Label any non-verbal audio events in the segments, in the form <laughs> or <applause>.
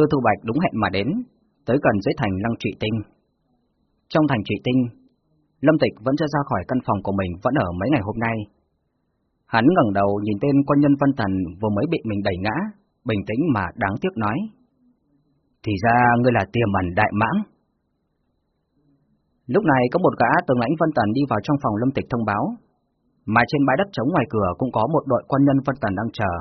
Tư Thu Bạch đúng hẹn mà đến, tới gần dưới thành Lăng Trị Tinh. Trong thành Trị Tinh, Lâm Tịch vẫn chưa ra khỏi căn phòng của mình vẫn ở mấy ngày hôm nay. Hắn ngẩng đầu nhìn tên quân nhân Vân thần vừa mới bị mình đẩy ngã, bình tĩnh mà đáng tiếc nói. Thì ra ngươi là tiềm ẩn đại mãng. Lúc này có một gã tướng lãnh Vân Tần đi vào trong phòng Lâm Tịch thông báo, mà trên bãi đất trống ngoài cửa cũng có một đội quân nhân Vân Tần đang chờ.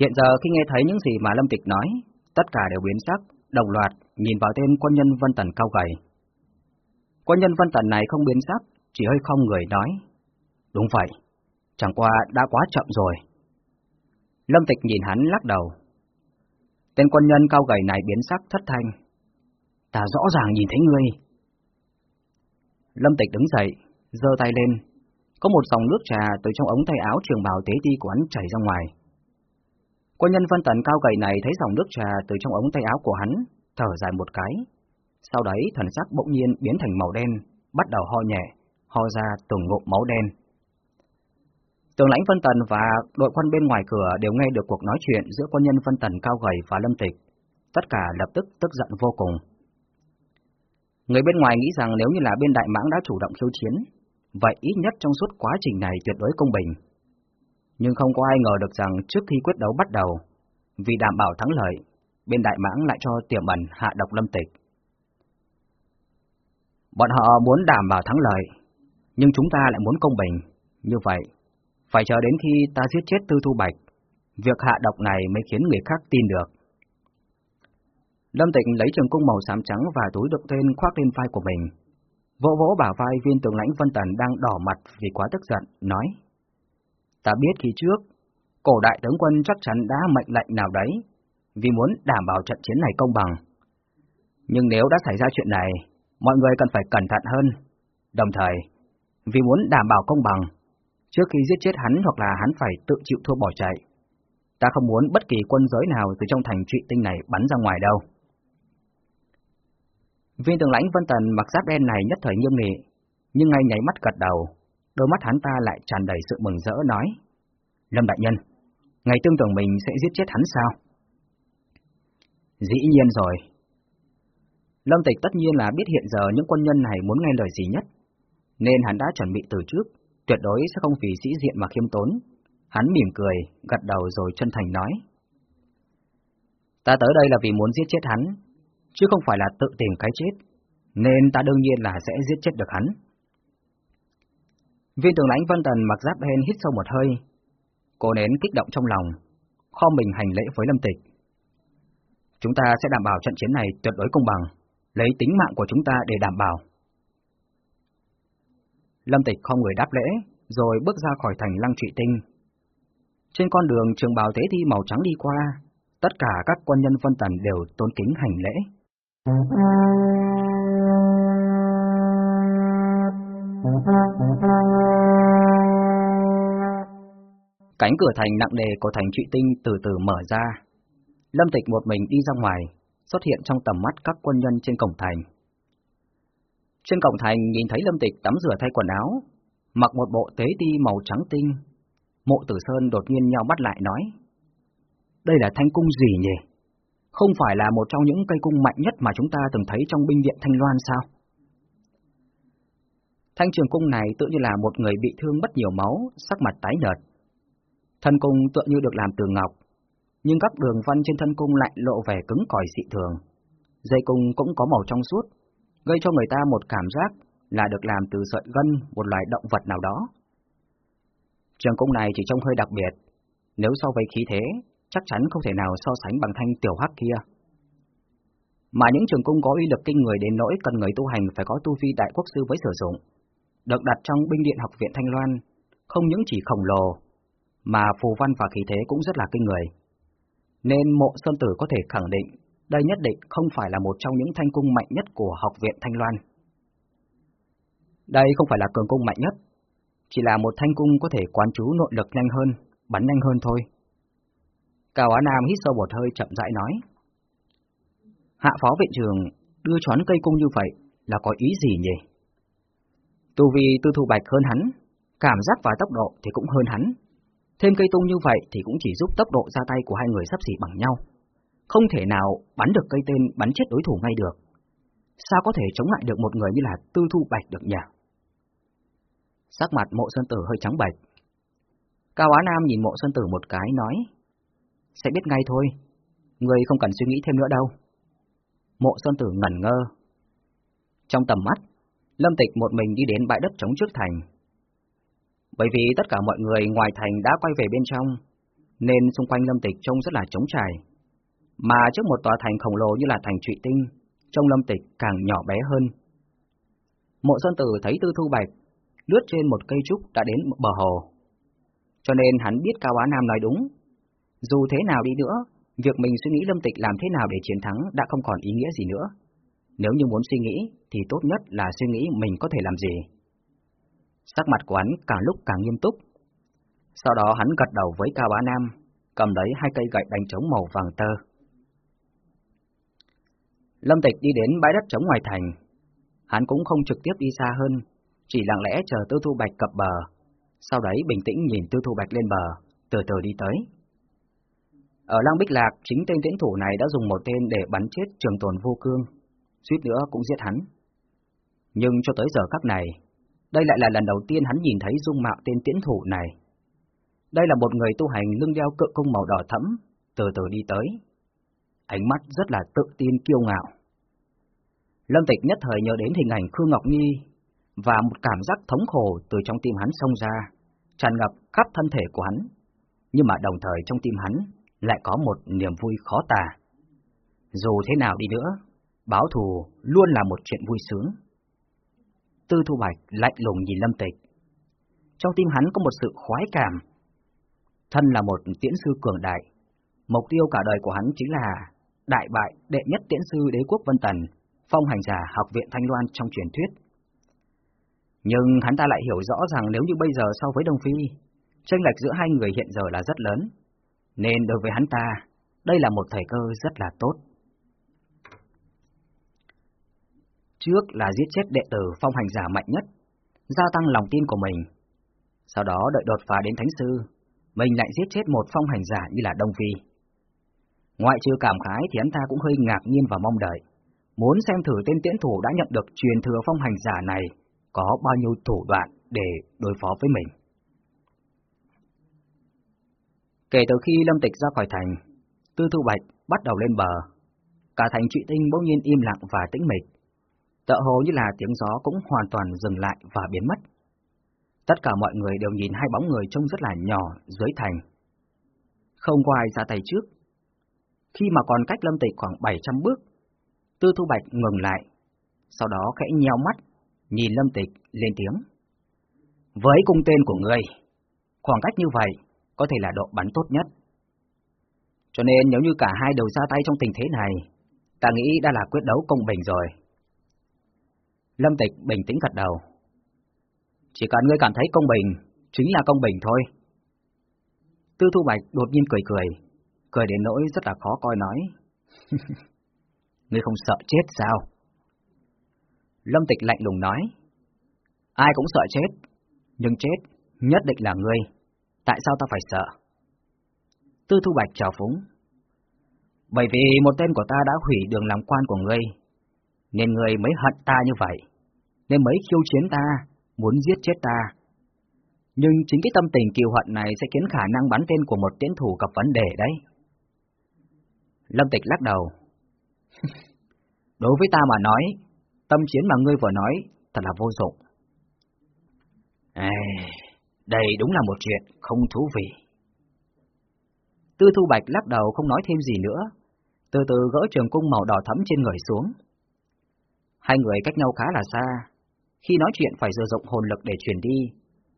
Hiện giờ khi nghe thấy những gì mà Lâm Tịch nói, tất cả đều biến sắc, đồng loạt nhìn vào tên quân nhân Vân Tần cao gầy. Quân nhân Vân Tần này không biến sắc, chỉ hơi không người nói. Đúng vậy, chẳng qua đã quá chậm rồi. Lâm Tịch nhìn hắn lắc đầu. Tên quân nhân cao gầy này biến sắc thất thanh. Ta rõ ràng nhìn thấy ngươi. Lâm Tịch đứng dậy, giơ tay lên. Có một dòng nước trà từ trong ống tay áo trường bào tế ti của hắn chảy ra ngoài. Quân nhân Vân Tần cao gầy này thấy dòng nước trà từ trong ống tay áo của hắn, thở dài một cái. Sau đấy thần sắc bỗng nhiên biến thành màu đen, bắt đầu ho nhẹ, ho ra từng ngụm máu đen. Tường lãnh Vân Tần và đội quân bên ngoài cửa đều nghe được cuộc nói chuyện giữa quân nhân Vân Tần cao gầy và Lâm Tịch. Tất cả lập tức tức giận vô cùng. Người bên ngoài nghĩ rằng nếu như là bên Đại Mãng đã chủ động khiêu chiến, vậy ít nhất trong suốt quá trình này tuyệt đối công bình. Nhưng không có ai ngờ được rằng trước khi quyết đấu bắt đầu, vì đảm bảo thắng lợi, bên Đại Mãng lại cho tiềm ẩn hạ độc Lâm Tịch. Bọn họ muốn đảm bảo thắng lợi, nhưng chúng ta lại muốn công bình. Như vậy, phải chờ đến khi ta giết chết Tư Thu Bạch, việc hạ độc này mới khiến người khác tin được. Lâm Tịnh lấy trường cung màu xám trắng và túi đựng tên khoác lên vai của mình. Vỗ vỗ bả vai viên tướng lãnh Vân Tần đang đỏ mặt vì quá tức giận, nói. Ta biết khi trước, cổ đại tướng quân chắc chắn đã mệnh lệnh nào đấy, vì muốn đảm bảo trận chiến này công bằng. Nhưng nếu đã xảy ra chuyện này, mọi người cần phải cẩn thận hơn. Đồng thời, vì muốn đảm bảo công bằng, trước khi giết chết hắn hoặc là hắn phải tự chịu thua bỏ chạy, ta không muốn bất kỳ quân giới nào từ trong thành trụy tinh này bắn ra ngoài đâu. Viên tướng lãnh Vân Tần mặc giáp đen này nhất thời nghiêm nghị, nhưng ngay nháy mắt gật đầu, đôi mắt hắn ta lại tràn đầy sự mừng rỡ nói. Lâm Đại Nhân, ngày tương tưởng mình sẽ giết chết hắn sao? Dĩ nhiên rồi. Lâm Tịch tất nhiên là biết hiện giờ những quân nhân này muốn nghe lời gì nhất, nên hắn đã chuẩn bị từ trước, tuyệt đối sẽ không vì sĩ diện mà khiêm tốn. Hắn mỉm cười, gật đầu rồi chân thành nói. Ta tới đây là vì muốn giết chết hắn, chứ không phải là tự tìm cái chết, nên ta đương nhiên là sẽ giết chết được hắn. Viên tướng lãnh Vân Tần mặc giáp đen hít sâu một hơi, cô nén kích động trong lòng, kho mình hành lễ với Lâm Tịch. Chúng ta sẽ đảm bảo trận chiến này tuyệt đối công bằng, lấy tính mạng của chúng ta để đảm bảo. Lâm Tịch không người đáp lễ, rồi bước ra khỏi thành lăng trụy tinh. Trên con đường trường bào tế thi màu trắng đi qua, tất cả các quân nhân Vân Tần đều tôn kính hành lễ. Cánh cửa thành nặng nề của thành trụy tinh từ từ mở ra. Lâm Tịch một mình đi ra ngoài, xuất hiện trong tầm mắt các quân nhân trên cổng thành. Trên cổng thành nhìn thấy Lâm Tịch tắm rửa thay quần áo, mặc một bộ tế ti màu trắng tinh. Mộ Tử Sơn đột nhiên nhau mắt lại nói, đây là thanh cung gì nhỉ? Không phải là một trong những cây cung mạnh nhất mà chúng ta từng thấy trong binh viện Thanh Loan sao? Thanh trường cung này tự như là một người bị thương mất nhiều máu, sắc mặt tái nhợt. Thân cung tựa như được làm từ ngọc, nhưng các đường văn trên thân cung lại lộ vẻ cứng cỏi dị thường. Dây cung cũng có màu trong suốt, gây cho người ta một cảm giác là được làm từ sợi gân một loài động vật nào đó. Trường cung này chỉ trông hơi đặc biệt, nếu so với khí thế, chắc chắn không thể nào so sánh bằng thanh tiểu hắc kia. Mà những trường cung có uy lực kinh người đến nỗi cần người tu hành phải có tu vi đại quốc sư với sử dụng, được đặt trong binh điện học viện Thanh Loan, không những chỉ khổng lồ, mà phù văn và khí thế cũng rất là kinh người. Nên mộ Sơn Tử có thể khẳng định, đây nhất định không phải là một trong những thanh cung mạnh nhất của học viện Thanh Loan. Đây không phải là cường cung mạnh nhất, chỉ là một thanh cung có thể quán trú nội lực nhanh hơn, bắn nhanh hơn thôi. Cao Á Nam hít sâu một hơi chậm rãi nói. Hạ phó viện trường đưa choán cây cung như vậy là có ý gì nhỉ? Tu vi tư thu bạch hơn hắn, cảm giác và tốc độ thì cũng hơn hắn. Thêm cây tung như vậy thì cũng chỉ giúp tốc độ ra tay của hai người sắp xỉ bằng nhau. không thể nào bắn được cây tên bắn chết đối thủ ngay được. Sao có thể chống lại được một người như là Tư Thu Bạch được nhỉ? Sắc mặt mộ sơn tử hơi trắng bệch. Cao Á Nam nhìn mộ sơn tử một cái nói, sẽ biết ngay thôi, người không cần suy nghĩ thêm nữa đâu. Mộ sơn tử ngẩn ngơ. Trong tầm mắt, Lâm Tịch một mình đi đến bãi đất trống trước thành. Bởi vì tất cả mọi người ngoài thành đã quay về bên trong, nên xung quanh Lâm Tịch trông rất là trống trải. Mà trước một tòa thành khổng lồ như là thành Trụy Tinh, trông Lâm Tịch càng nhỏ bé hơn. Mộ Sơn Tử thấy Tư Thu Bạch lướt trên một cây trúc đã đến bờ hồ. Cho nên hắn biết Cao Á Nam nói đúng. Dù thế nào đi nữa, việc mình suy nghĩ Lâm Tịch làm thế nào để chiến thắng đã không còn ý nghĩa gì nữa. Nếu như muốn suy nghĩ, thì tốt nhất là suy nghĩ mình có thể làm gì. Sắc mặt của hắn càng lúc càng nghiêm túc. Sau đó hắn gật đầu với Cao Bá Nam, cầm lấy hai cây gậy đánh trống màu vàng tơ. Lâm Tịch đi đến bãi đất trống ngoài thành. Hắn cũng không trực tiếp đi xa hơn, chỉ lặng lẽ chờ Tư Thu Bạch cập bờ, sau đấy bình tĩnh nhìn Tư Thu Bạch lên bờ, từ từ đi tới. Ở Lăng Bích Lạc, chính tên tiễn thủ này đã dùng một tên để bắn chết trường tồn vô cương, suýt nữa cũng giết hắn. Nhưng cho tới giờ khắc này, đây lại là lần đầu tiên hắn nhìn thấy dung mạo tên tiễn thủ này. Đây là một người tu hành lưng đeo cự cung màu đỏ thẫm, từ từ đi tới. Ánh mắt rất là tự tin kiêu ngạo. Lâm Tịch nhất thời nhớ đến hình ảnh Khương Ngọc Nhi và một cảm giác thống khổ từ trong tim hắn xông ra, tràn ngập khắp thân thể của hắn. Nhưng mà đồng thời trong tim hắn lại có một niềm vui khó tả. Dù thế nào đi nữa, báo thù luôn là một chuyện vui sướng. Tư Thu Bạch lạnh lùng nhìn Lâm Tịch. Trong tim hắn có một sự khoái cảm. Thân là một tiễn sư cường đại, mục tiêu cả đời của hắn chính là đại bại đệ nhất tiễn sư đế quốc Vân Tần, phong hành giả học viện Thanh Loan trong truyền thuyết. Nhưng hắn ta lại hiểu rõ rằng nếu như bây giờ so với Đông Phi, tranh lệch giữa hai người hiện giờ là rất lớn, nên đối với hắn ta, đây là một thời cơ rất là tốt. Trước là giết chết đệ tử phong hành giả mạnh nhất, gia tăng lòng tin của mình. Sau đó đợi đột phá đến thánh sư, mình lại giết chết một phong hành giả như là Đông Phi. Ngoại trừ cảm khái thì hắn ta cũng hơi ngạc nhiên và mong đợi, muốn xem thử tên tiễn thủ đã nhận được truyền thừa phong hành giả này có bao nhiêu thủ đoạn để đối phó với mình. Kể từ khi Lâm Tịch ra khỏi thành, Tư Thu Bạch bắt đầu lên bờ. Cả thành trụy tinh bỗng nhiên im lặng và tĩnh mịch. Tợ hồ như là tiếng gió cũng hoàn toàn dừng lại và biến mất. Tất cả mọi người đều nhìn hai bóng người trông rất là nhỏ dưới thành. Không có ai ra tay trước. Khi mà còn cách Lâm Tịch khoảng 700 bước, Tư Thu Bạch ngừng lại, sau đó khẽ nheo mắt, nhìn Lâm Tịch lên tiếng. Với cung tên của ngươi, khoảng cách như vậy có thể là độ bắn tốt nhất. Cho nên nếu như cả hai đều ra tay trong tình thế này, ta nghĩ đã là quyết đấu công bình rồi. Lâm Tịch bình tĩnh gật đầu. Chỉ cần ngươi cảm thấy công bình, chính là công bình thôi. Tư Thu Bạch đột nhiên cười cười, cười đến nỗi rất là khó coi nói. <laughs> ngươi không sợ chết sao? Lâm Tịch lạnh lùng nói. Ai cũng sợ chết, nhưng chết nhất định là ngươi. Tại sao ta phải sợ? Tư Thu Bạch chào phúng. Bởi vì một tên của ta đã hủy đường làm quan của ngươi, nên ngươi mới hận ta như vậy, nên mới khiêu chiến ta, muốn giết chết ta. Nhưng chính cái tâm tình kiều hận này sẽ khiến khả năng bắn tên của một tiến thủ gặp vấn đề đấy. Lâm Tịch lắc đầu. <laughs> Đối với ta mà nói, tâm chiến mà ngươi vừa nói thật là vô dụng. Ê, đây đúng là một chuyện không thú vị. Tư Thu Bạch lắc đầu không nói thêm gì nữa, từ từ gỡ trường cung màu đỏ thẫm trên người xuống. Hai người cách nhau khá là xa, khi nói chuyện phải sử dụng hồn lực để truyền đi,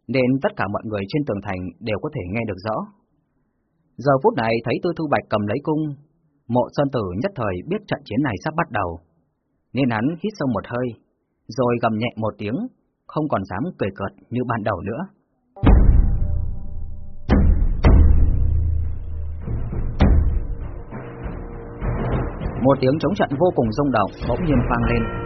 nên tất cả mọi người trên tường thành đều có thể nghe được rõ. Giờ phút này thấy Tư Thu Bạch cầm lấy cung, mộ sơn tử nhất thời biết trận chiến này sắp bắt đầu, nên hắn hít sâu một hơi, rồi gầm nhẹ một tiếng, không còn dám cười cợt như ban đầu nữa. Một tiếng chống trận vô cùng rung động bỗng nhiên vang lên.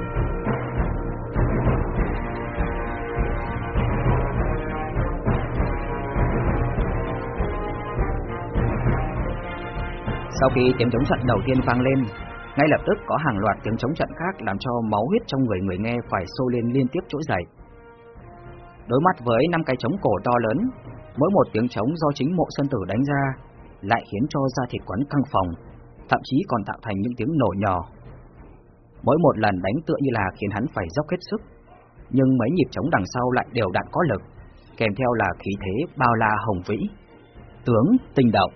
Sau khi tiếng chống trận đầu tiên vang lên, ngay lập tức có hàng loạt tiếng chống trận khác làm cho máu huyết trong người người nghe phải sôi lên liên tiếp trỗi dậy. Đối mặt với năm cái trống cổ to lớn, mỗi một tiếng trống do chính mộ sơn tử đánh ra lại khiến cho da thịt quấn căng phòng, thậm chí còn tạo thành những tiếng nổ nhỏ. Mỗi một lần đánh tựa như là khiến hắn phải dốc hết sức, nhưng mấy nhịp trống đằng sau lại đều đặn có lực, kèm theo là khí thế bao la hồng vĩ. Tướng tinh động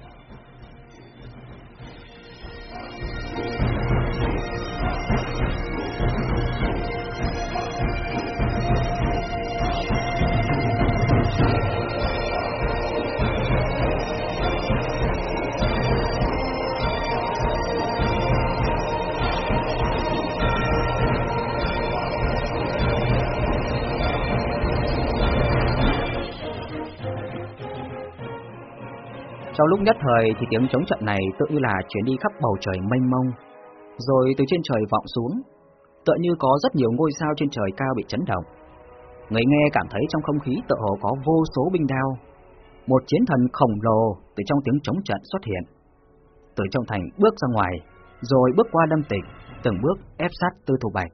Trong lúc nhất thời thì tiếng chống trận này tự như là chuyển đi khắp bầu trời mênh mông, rồi từ trên trời vọng xuống, tựa như có rất nhiều ngôi sao trên trời cao bị chấn động. Người nghe cảm thấy trong không khí tựa hồ có vô số binh đao, một chiến thần khổng lồ từ trong tiếng chống trận xuất hiện. Từ trong thành bước ra ngoài, rồi bước qua Lâm Tịch, từng bước ép sát Tư Thu Bạch.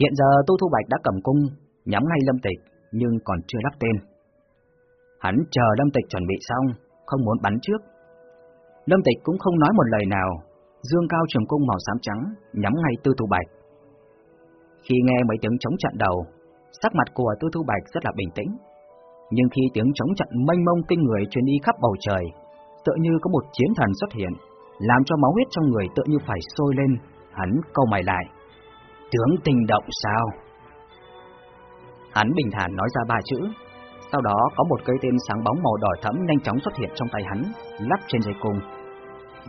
Hiện giờ Tư Thu Bạch đã cầm cung, nhắm ngay Lâm Tịch, nhưng còn chưa lắp tên. Hắn chờ Lâm Tịch chuẩn bị xong, không muốn bắn trước. Lâm Tịch cũng không nói một lời nào, dương cao trường cung màu xám trắng, nhắm ngay Tư Thu Bạch. Khi nghe mấy tiếng chống trận đầu, sắc mặt của Tư Thu Bạch rất là bình tĩnh. Nhưng khi tiếng chống trận mênh mông kinh người truyền đi khắp bầu trời, tựa như có một chiến thần xuất hiện, làm cho máu huyết trong người tựa như phải sôi lên, hắn câu mày lại. Tướng tình động sao? Hắn bình thản nói ra ba chữ, sau đó có một cây tên sáng bóng màu đỏ thẫm nhanh chóng xuất hiện trong tay hắn, lắp trên dây cung.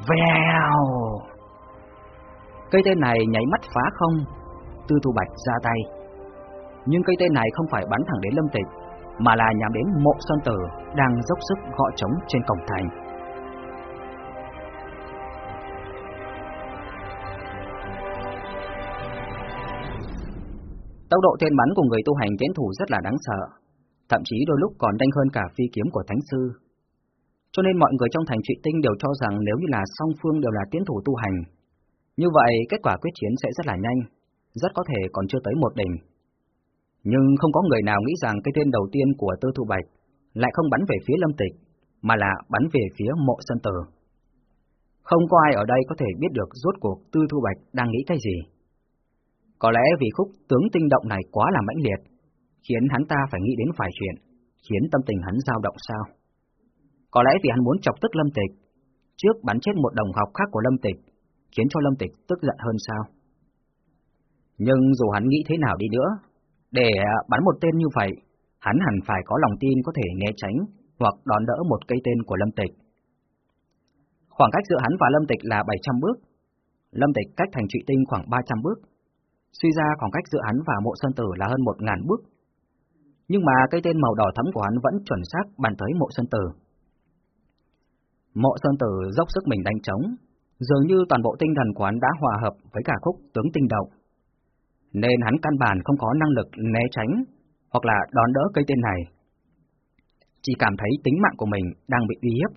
Vèo! Cây tên này nháy mắt phá không, Tư Thu Bạch ra tay. Nhưng cây tên này không phải bắn thẳng đến Lâm Tịch, mà là nhắm đến mộ sơn tử đang dốc sức gõ trống trên cổng thành. Tốc độ tên bắn của người tu hành tiến thủ rất là đáng sợ, thậm chí đôi lúc còn nhanh hơn cả phi kiếm của Thánh Sư. Cho nên mọi người trong thành trụy tinh đều cho rằng nếu như là song phương đều là tiến thủ tu hành, như vậy kết quả quyết chiến sẽ rất là nhanh, rất có thể còn chưa tới một đỉnh. Nhưng không có người nào nghĩ rằng cái tên đầu tiên của Tư Thu Bạch lại không bắn về phía Lâm Tịch, mà là bắn về phía mộ sân tử. Không có ai ở đây có thể biết được rốt cuộc Tư Thu Bạch đang nghĩ cái gì. Có lẽ vì khúc tướng tinh động này quá là mãnh liệt, khiến hắn ta phải nghĩ đến vài chuyện, khiến tâm tình hắn dao động sao? Có lẽ vì hắn muốn chọc tức Lâm Tịch, trước bắn chết một đồng học khác của Lâm Tịch, khiến cho Lâm Tịch tức giận hơn sao? Nhưng dù hắn nghĩ thế nào đi nữa, để à, bắn một tên như vậy, hắn hẳn phải có lòng tin có thể né tránh hoặc đón đỡ một cây tên của Lâm Tịch. Khoảng cách giữa hắn và Lâm Tịch là 700 bước, Lâm Tịch cách thành trụy tinh khoảng 300 bước. Suy ra khoảng cách giữa hắn và mộ sơn tử là hơn 1.000 bước, nhưng mà cây tên màu đỏ thẫm của hắn vẫn chuẩn xác bàn tới mộ sơn tử. Mộ sơn tử dốc sức mình đánh trống, dường như toàn bộ tinh thần của hắn đã hòa hợp với cả khúc tướng tinh động. Nên hắn căn bản không có năng lực né tránh hoặc là đón đỡ cây tên này. Chỉ cảm thấy tính mạng của mình đang bị uy hiếp.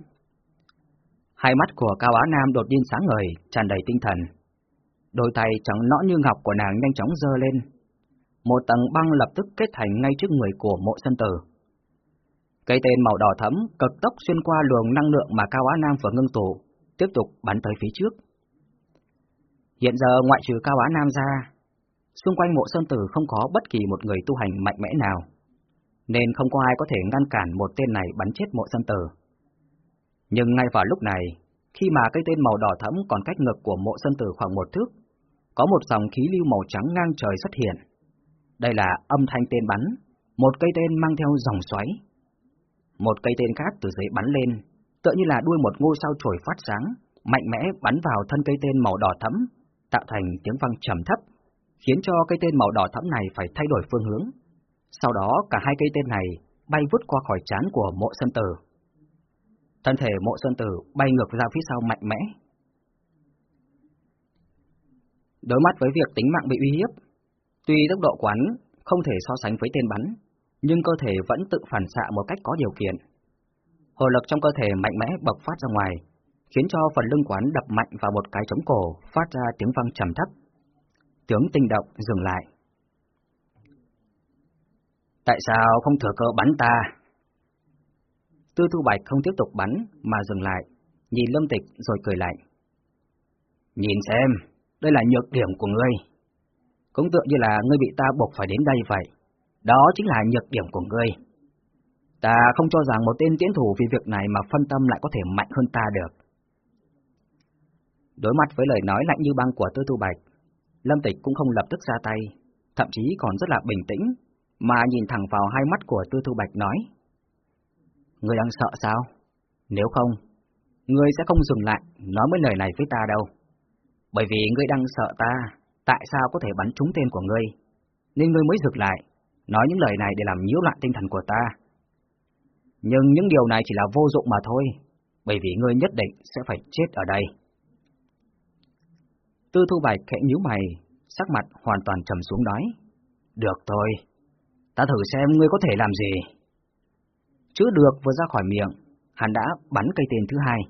Hai mắt của Cao Á Nam đột nhiên sáng ngời, tràn đầy tinh thần. Đôi tay trắng nõn như ngọc của nàng nhanh chóng dơ lên, một tầng băng lập tức kết thành ngay trước người của mộ sân tử. Cây tên màu đỏ thẫm cực tốc xuyên qua luồng năng lượng mà Cao Á Nam vừa ngưng tụ, tiếp tục bắn tới phía trước. Hiện giờ ngoại trừ Cao Á Nam ra, xung quanh mộ sơn tử không có bất kỳ một người tu hành mạnh mẽ nào, nên không có ai có thể ngăn cản một tên này bắn chết mộ sơn tử. Nhưng ngay vào lúc này, khi mà cây tên màu đỏ thẫm còn cách ngực của mộ sơn tử khoảng một thước, có một dòng khí lưu màu trắng ngang trời xuất hiện. Đây là âm thanh tên bắn, một cây tên mang theo dòng xoáy. Một cây tên khác từ dưới bắn lên, tựa như là đuôi một ngôi sao trổi phát sáng, mạnh mẽ bắn vào thân cây tên màu đỏ thẫm, tạo thành tiếng vang trầm thấp, khiến cho cây tên màu đỏ thẫm này phải thay đổi phương hướng. Sau đó cả hai cây tên này bay vút qua khỏi trán của mộ sơn tử. Thân thể mộ sơn tử bay ngược ra phía sau mạnh mẽ. Đối mặt với việc tính mạng bị uy hiếp, Tuy tốc độ quán không thể so sánh với tên bắn, nhưng cơ thể vẫn tự phản xạ một cách có điều kiện. Hồ lực trong cơ thể mạnh mẽ bộc phát ra ngoài, khiến cho phần lưng quán đập mạnh vào một cái trống cổ, phát ra tiếng vang trầm thấp. Tướng tinh động dừng lại. Tại sao không thừa cơ bắn ta? Tư Thu Bạch không tiếp tục bắn mà dừng lại, nhìn Lâm Tịch rồi cười lạnh. Nhìn xem, đây là nhược điểm của ngươi. Cũng tựa như là ngươi bị ta buộc phải đến đây vậy. Đó chính là nhược điểm của ngươi. Ta không cho rằng một tên tiến thủ vì việc này mà phân tâm lại có thể mạnh hơn ta được. Đối mặt với lời nói lạnh như băng của Tư Tu Bạch, Lâm Tịch cũng không lập tức ra tay, thậm chí còn rất là bình tĩnh, mà nhìn thẳng vào hai mắt của Tư Tu Bạch nói. Ngươi đang sợ sao? Nếu không, ngươi sẽ không dừng lại nói mấy lời này với ta đâu. Bởi vì ngươi đang sợ ta, tại sao có thể bắn trúng tên của ngươi? Nên ngươi mới dừng lại, nói những lời này để làm nhiễu loạn tinh thần của ta. Nhưng những điều này chỉ là vô dụng mà thôi, bởi vì ngươi nhất định sẽ phải chết ở đây. Tư Thu Bạch khẽ nhíu mày, sắc mặt hoàn toàn trầm xuống nói. Được thôi, ta thử xem ngươi có thể làm gì. Chữ được vừa ra khỏi miệng, hắn đã bắn cây tên thứ hai.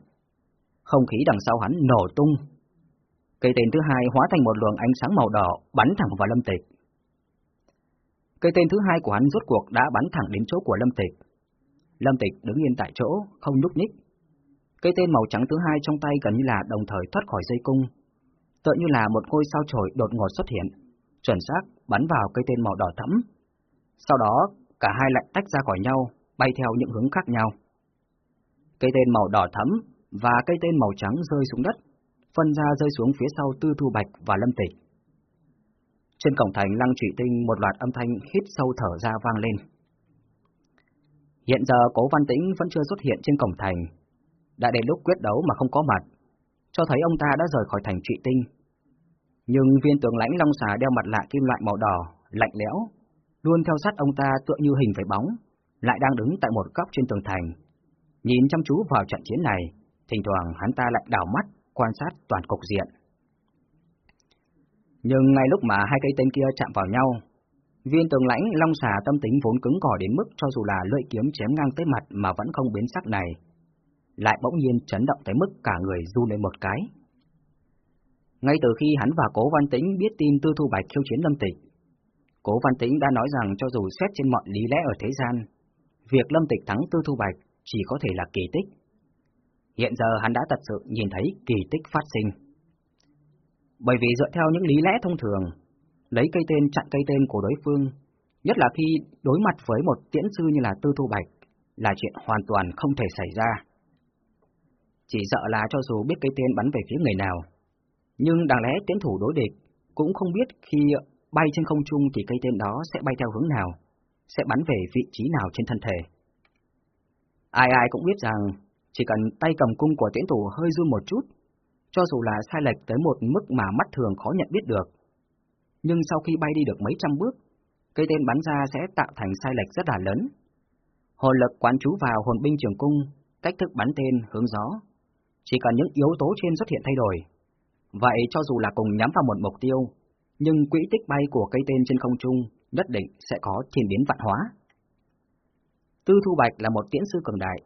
Không khí đằng sau hắn nổ tung. Cây tên thứ hai hóa thành một luồng ánh sáng màu đỏ bắn thẳng vào Lâm Tịch. Cây tên thứ hai của hắn rốt cuộc đã bắn thẳng đến chỗ của Lâm Tịch. Lâm Tịch đứng yên tại chỗ, không nhúc nhích. Cây tên màu trắng thứ hai trong tay gần như là đồng thời thoát khỏi dây cung, tựa như là một ngôi sao chổi đột ngột xuất hiện, chuẩn xác bắn vào cây tên màu đỏ thẫm. Sau đó, cả hai lại tách ra khỏi nhau, bay theo những hướng khác nhau. Cây tên màu đỏ thẫm và cây tên màu trắng rơi xuống đất, phân ra rơi xuống phía sau Tư Thu Bạch và Lâm Tịch. Trên cổng thành Lăng Trụy Tinh một loạt âm thanh hít sâu thở ra vang lên. Hiện giờ Cố Văn Tĩnh vẫn chưa xuất hiện trên cổng thành, đã đến lúc quyết đấu mà không có mặt, cho thấy ông ta đã rời khỏi thành Trụy Tinh. Nhưng viên tướng lãnh Long Xà đeo mặt lạ kim loại màu đỏ, lạnh lẽo, luôn theo sát ông ta tựa như hình với bóng, lại đang đứng tại một góc trên tường thành. Nhìn chăm chú vào trận chiến này, thỉnh thoảng hắn ta lại đảo mắt, quan sát toàn cục diện. Nhưng ngay lúc mà hai cây tên kia chạm vào nhau, viên tường lãnh long xà tâm tính vốn cứng cỏi đến mức cho dù là lưỡi kiếm chém ngang tới mặt mà vẫn không biến sắc này, lại bỗng nhiên chấn động tới mức cả người run lên một cái. Ngay từ khi hắn và Cố Văn Tĩnh biết tin Tư Thu Bạch khiêu chiến Lâm Tịch, Cố Văn Tĩnh đã nói rằng cho dù xét trên mọi lý lẽ ở thế gian, việc Lâm Tịch thắng Tư Thu Bạch chỉ có thể là kỳ tích. Hiện giờ hắn đã thật sự nhìn thấy kỳ tích phát sinh. Bởi vì dựa theo những lý lẽ thông thường, lấy cây tên chặn cây tên của đối phương, nhất là khi đối mặt với một tiễn sư như là Tư Thu Bạch, là chuyện hoàn toàn không thể xảy ra. Chỉ sợ là cho dù biết cây tên bắn về phía người nào, nhưng đáng lẽ tiến thủ đối địch cũng không biết khi bay trên không trung thì cây tên đó sẽ bay theo hướng nào, sẽ bắn về vị trí nào trên thân thể. Ai ai cũng biết rằng chỉ cần tay cầm cung của tiễn thủ hơi run một chút, cho dù là sai lệch tới một mức mà mắt thường khó nhận biết được. Nhưng sau khi bay đi được mấy trăm bước, cây tên bắn ra sẽ tạo thành sai lệch rất là lớn. Hồn lực quán chú vào hồn binh trường cung, cách thức bắn tên, hướng gió. Chỉ cần những yếu tố trên xuất hiện thay đổi. Vậy cho dù là cùng nhắm vào một mục tiêu, nhưng quỹ tích bay của cây tên trên không trung nhất định sẽ có thiên biến vạn hóa. Tư Thu Bạch là một tiễn sư cường đại,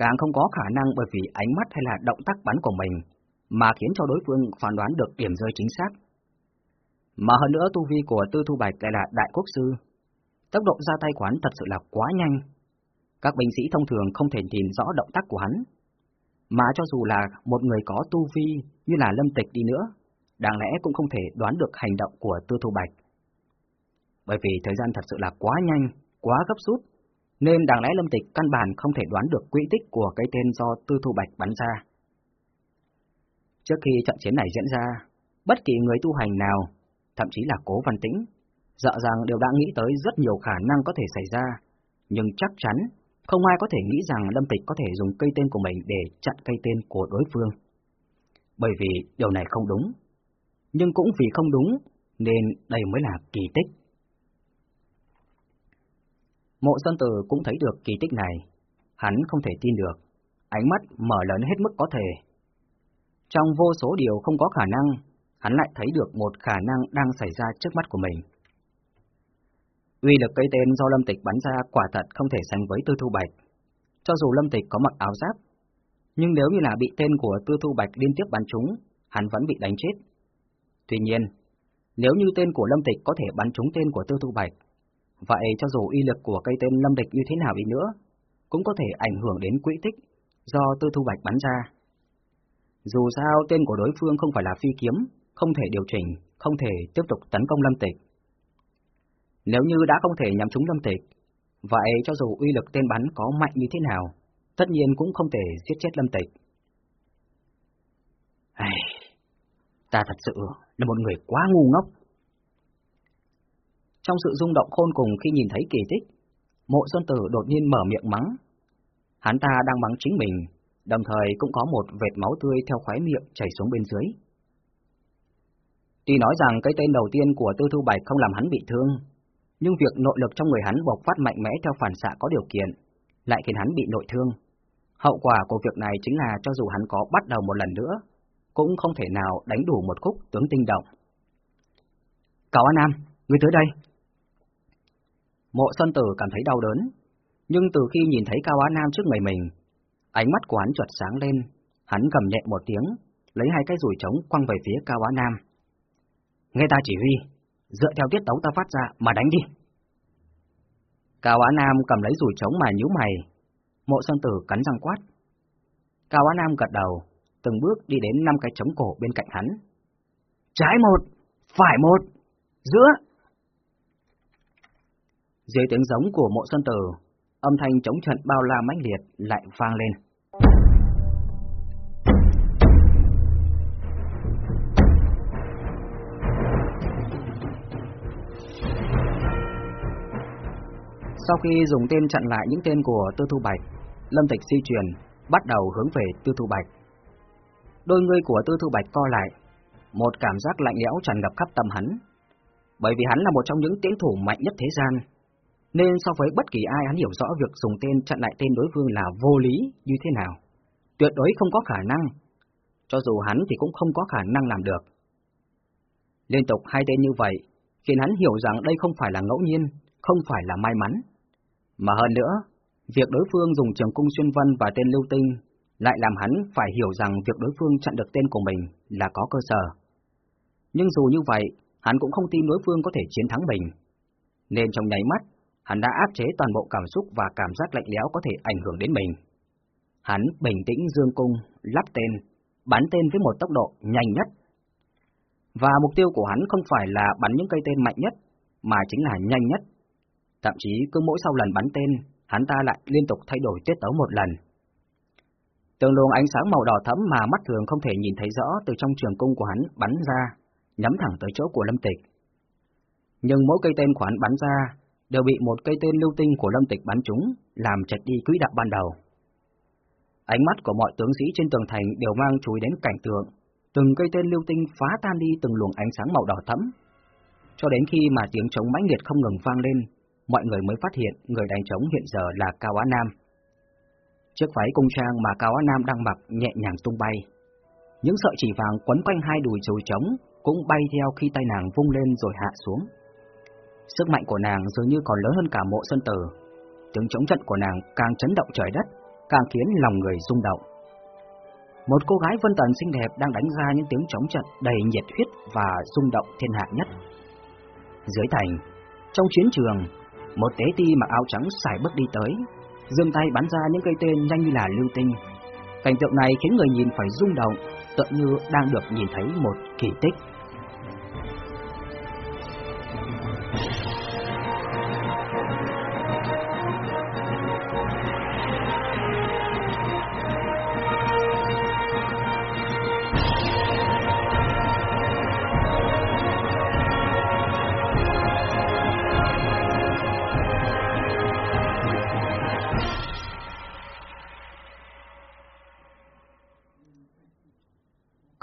càng không có khả năng bởi vì ánh mắt hay là động tác bắn của mình mà khiến cho đối phương phán đoán được điểm rơi chính xác. Mà hơn nữa tu vi của Tư Thu Bạch lại là đại quốc sư, tốc độ ra tay của hắn thật sự là quá nhanh. Các binh sĩ thông thường không thể nhìn rõ động tác của hắn, mà cho dù là một người có tu vi như là Lâm Tịch đi nữa, đáng lẽ cũng không thể đoán được hành động của Tư Thu Bạch. Bởi vì thời gian thật sự là quá nhanh, quá gấp rút, nên đáng lẽ Lâm Tịch căn bản không thể đoán được quỹ tích của cái tên do Tư Thu Bạch bắn ra. Trước khi trận chiến này diễn ra, bất kỳ người tu hành nào, thậm chí là cố văn tĩnh, sợ rằng đều đã nghĩ tới rất nhiều khả năng có thể xảy ra, nhưng chắc chắn không ai có thể nghĩ rằng Lâm Tịch có thể dùng cây tên của mình để chặn cây tên của đối phương. Bởi vì điều này không đúng, nhưng cũng vì không đúng nên đây mới là kỳ tích. Mộ Sơn Tử cũng thấy được kỳ tích này, hắn không thể tin được, ánh mắt mở lớn hết mức có thể. Trong vô số điều không có khả năng, hắn lại thấy được một khả năng đang xảy ra trước mắt của mình. Uy lực cây tên do Lâm Tịch bắn ra quả thật không thể sánh với Tư Thu Bạch. Cho dù Lâm Tịch có mặc áo giáp, Nhưng nếu như là bị tên của Tư Thu Bạch liên tiếp bắn trúng, hắn vẫn bị đánh chết. Tuy nhiên, nếu như tên của Lâm Tịch có thể bắn trúng tên của Tư Thu Bạch, vậy cho dù uy lực của cây tên Lâm địch như thế nào đi nữa, cũng có thể ảnh hưởng đến quỹ tích do Tư Thu Bạch bắn ra. Dù sao tên của đối phương không phải là phi kiếm, không thể điều chỉnh, không thể tiếp tục tấn công Lâm Tịch. Nếu như đã không thể nhắm trúng Lâm Tịch, vậy cho dù uy lực tên bắn có mạnh như thế nào, tất nhiên cũng không thể giết chết Lâm Tịch. Ai... Ta thật sự là một người quá ngu ngốc. Trong sự rung động khôn cùng khi nhìn thấy kỳ tích, mộ xuân tử đột nhiên mở miệng mắng. Hắn ta đang mắng chính mình, đồng thời cũng có một vệt máu tươi theo khóe miệng chảy xuống bên dưới. Tuy nói rằng cái tên đầu tiên của Tư Thu Bạch không làm hắn bị thương, nhưng việc nội lực trong người hắn bộc phát mạnh mẽ theo phản xạ có điều kiện, lại khiến hắn bị nội thương. Hậu quả của việc này chính là cho dù hắn có bắt đầu một lần nữa, cũng không thể nào đánh đủ một khúc tướng tinh động. Cậu An Nam, ngươi tới đây. Mộ Sơn Tử cảm thấy đau đớn, nhưng từ khi nhìn thấy Cao Á Nam trước người mình, ánh mắt của hắn chợt sáng lên, hắn gầm nhẹ một tiếng, lấy hai cái rùi trống quăng về phía Cao Á Nam. Nghe ta chỉ huy, dựa theo tiết tấu ta phát ra mà đánh đi. Cao Á Nam cầm lấy rùi trống mà nhíu mày, mộ Sơn Tử cắn răng quát. Cao Á Nam gật đầu, từng bước đi đến năm cái trống cổ bên cạnh hắn. Trái một, phải một, giữa. Dưới tiếng giống của mộ sơn tử, âm thanh chống trận bao la mãnh liệt lại vang lên. Sau khi dùng tên chặn lại những tên của Tư Thu Bạch, Lâm Tịch di chuyển, bắt đầu hướng về Tư Thu Bạch. Đôi ngươi của Tư thu Bạch co lại, một cảm giác lạnh lẽo tràn ngập khắp tâm hắn. Bởi vì hắn là một trong những tiến thủ mạnh nhất thế gian, nên so với bất kỳ ai hắn hiểu rõ việc dùng tên chặn lại tên đối phương là vô lý như thế nào. Tuyệt đối không có khả năng, cho dù hắn thì cũng không có khả năng làm được. Liên tục hai tên như vậy, khiến hắn hiểu rằng đây không phải là ngẫu nhiên, không phải là may mắn. Mà hơn nữa, việc đối phương dùng trường cung xuyên vân và tên lưu tinh lại làm hắn phải hiểu rằng việc đối phương chặn được tên của mình là có cơ sở. Nhưng dù như vậy, hắn cũng không tin đối phương có thể chiến thắng mình. Nên trong nháy mắt, hắn đã áp chế toàn bộ cảm xúc và cảm giác lạnh lẽo có thể ảnh hưởng đến mình. Hắn bình tĩnh dương cung, lắp tên, bắn tên với một tốc độ nhanh nhất. Và mục tiêu của hắn không phải là bắn những cây tên mạnh nhất, mà chính là nhanh nhất. Thậm chí cứ mỗi sau lần bắn tên, hắn ta lại liên tục thay đổi tiết tấu một lần. Từng luồng ánh sáng màu đỏ thẫm mà mắt thường không thể nhìn thấy rõ từ trong trường cung của hắn bắn ra, nhắm thẳng tới chỗ của Lâm Tịch. Nhưng mỗi cây tên của hắn bắn ra đều bị một cây tên lưu tinh của Lâm Tịch bắn trúng, làm chật đi quỹ đạo ban đầu. Ánh mắt của mọi tướng sĩ trên tường thành đều mang chúi đến cảnh tượng, từng cây tên lưu tinh phá tan đi từng luồng ánh sáng màu đỏ thẫm. Cho đến khi mà tiếng trống mãnh liệt không ngừng vang lên, mọi người mới phát hiện người đánh trống hiện giờ là Cao Á Nam. Chiếc váy cung trang mà Cao Á Nam đang mặc nhẹ nhàng tung bay. Những sợi chỉ vàng quấn quanh hai đùi trồi trống cũng bay theo khi tay nàng vung lên rồi hạ xuống. Sức mạnh của nàng dường như còn lớn hơn cả mộ sơn tử. Tiếng chống trận của nàng càng chấn động trời đất, càng khiến lòng người rung động. Một cô gái vân tần xinh đẹp đang đánh ra những tiếng chống trận đầy nhiệt huyết và rung động thiên hạ nhất. Dưới thành, trong chiến trường, một tế ti mặc áo trắng xài bước đi tới, dương tay bắn ra những cây tên nhanh như là lưu tinh. Cảnh tượng này khiến người nhìn phải rung động, tựa như đang được nhìn thấy một kỳ tích.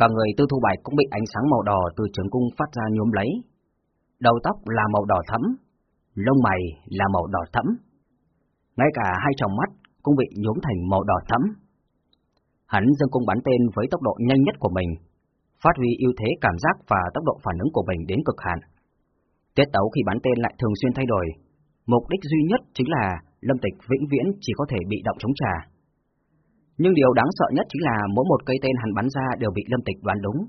Người tư thu bạch cũng bị ánh sáng màu đỏ từ trường cung phát ra nhuốm lấy. Đầu tóc là màu đỏ thẫm, lông mày là màu đỏ thẫm. Ngay cả hai tròng mắt cũng bị nhuốm thành màu đỏ thẫm. Hắn dâng cung bắn tên với tốc độ nhanh nhất của mình, phát huy ưu thế cảm giác và tốc độ phản ứng của mình đến cực hạn. Tiết tấu khi bắn tên lại thường xuyên thay đổi, mục đích duy nhất chính là Lâm Tịch vĩnh viễn chỉ có thể bị động chống trả. Nhưng điều đáng sợ nhất chính là mỗi một cây tên hắn bắn ra đều bị Lâm Tịch đoán đúng,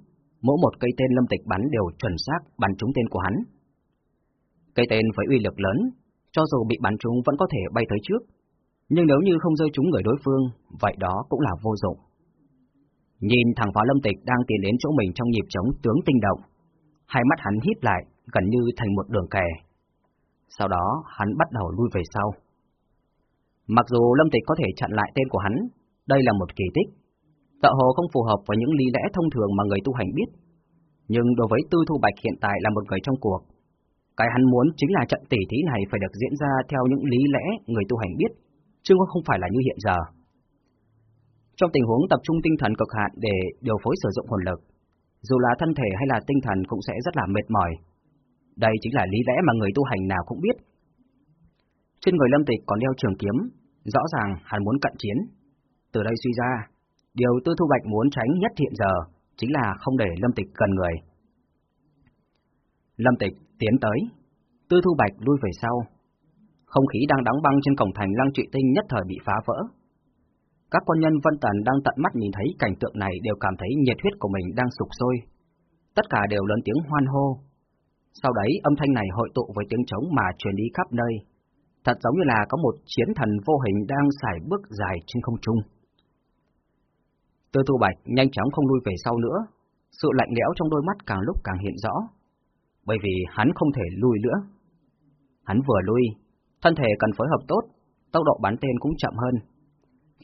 mỗi một cây tên Lâm Tịch bắn đều chuẩn xác bắn trúng tên của hắn. Cây tên với uy lực lớn, cho dù bị bắn trúng vẫn có thể bay tới trước, nhưng nếu như không rơi trúng người đối phương, vậy đó cũng là vô dụng. Nhìn thẳng vào Lâm Tịch đang tiến đến chỗ mình trong nhịp chống tướng tinh động, hai mắt hắn híp lại, gần như thành một đường kè. Sau đó, hắn bắt đầu lui về sau. Mặc dù Lâm Tịch có thể chặn lại tên của hắn, đây là một kỳ tích. Tợ hồ không phù hợp với những lý lẽ thông thường mà người tu hành biết. Nhưng đối với Tư Thu Bạch hiện tại là một người trong cuộc. Cái hắn muốn chính là trận tỷ thí này phải được diễn ra theo những lý lẽ người tu hành biết, chứ không phải là như hiện giờ. Trong tình huống tập trung tinh thần cực hạn để điều phối sử dụng hồn lực, dù là thân thể hay là tinh thần cũng sẽ rất là mệt mỏi. Đây chính là lý lẽ mà người tu hành nào cũng biết. Trên người Lâm Tịch còn đeo trường kiếm, rõ ràng hắn muốn cận chiến. Từ đây suy ra, điều Tư Thu Bạch muốn tránh nhất hiện giờ chính là không để Lâm Tịch gần người. Lâm Tịch tiến tới, Tư Thu Bạch lui về sau. Không khí đang đóng băng trên cổng thành Lăng Trụy Tinh nhất thời bị phá vỡ. Các quân nhân Vân Tần đang tận mắt nhìn thấy cảnh tượng này đều cảm thấy nhiệt huyết của mình đang sục sôi. Tất cả đều lớn tiếng hoan hô. Sau đấy âm thanh này hội tụ với tiếng trống mà truyền đi khắp nơi. Thật giống như là có một chiến thần vô hình đang xài bước dài trên không trung. Tư Thu Bạch nhanh chóng không lui về sau nữa, sự lạnh lẽo trong đôi mắt càng lúc càng hiện rõ, bởi vì hắn không thể lui nữa. Hắn vừa lui, thân thể cần phối hợp tốt, tốc độ bắn tên cũng chậm hơn,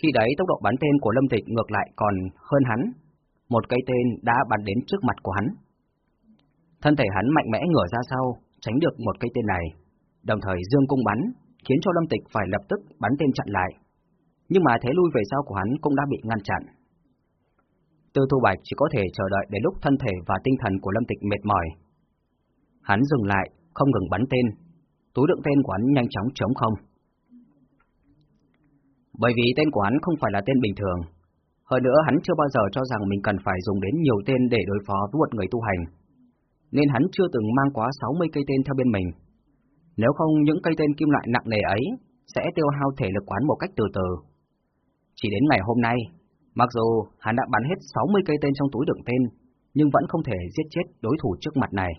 khi đấy tốc độ bắn tên của Lâm Tịch ngược lại còn hơn hắn, một cây tên đã bắn đến trước mặt của hắn. Thân thể hắn mạnh mẽ ngửa ra sau, tránh được một cây tên này, đồng thời dương cung bắn, khiến cho Lâm Tịch phải lập tức bắn tên chặn lại. Nhưng mà thế lui về sau của hắn cũng đã bị ngăn chặn. Tư Thu Bạch chỉ có thể chờ đợi đến lúc thân thể và tinh thần của Lâm Tịch mệt mỏi. Hắn dừng lại, không ngừng bắn tên, túi đựng tên của hắn nhanh chóng chống không. Bởi vì tên của hắn không phải là tên bình thường. Hơn nữa hắn chưa bao giờ cho rằng mình cần phải dùng đến nhiều tên để đối phó với một người tu hành. Nên hắn chưa từng mang quá 60 cây tên theo bên mình. Nếu không những cây tên kim loại nặng nề ấy sẽ tiêu hao thể lực quán một cách từ từ. Chỉ đến ngày hôm nay, mặc dù hắn đã bắn hết 60 cây tên trong túi đựng tên, nhưng vẫn không thể giết chết đối thủ trước mặt này.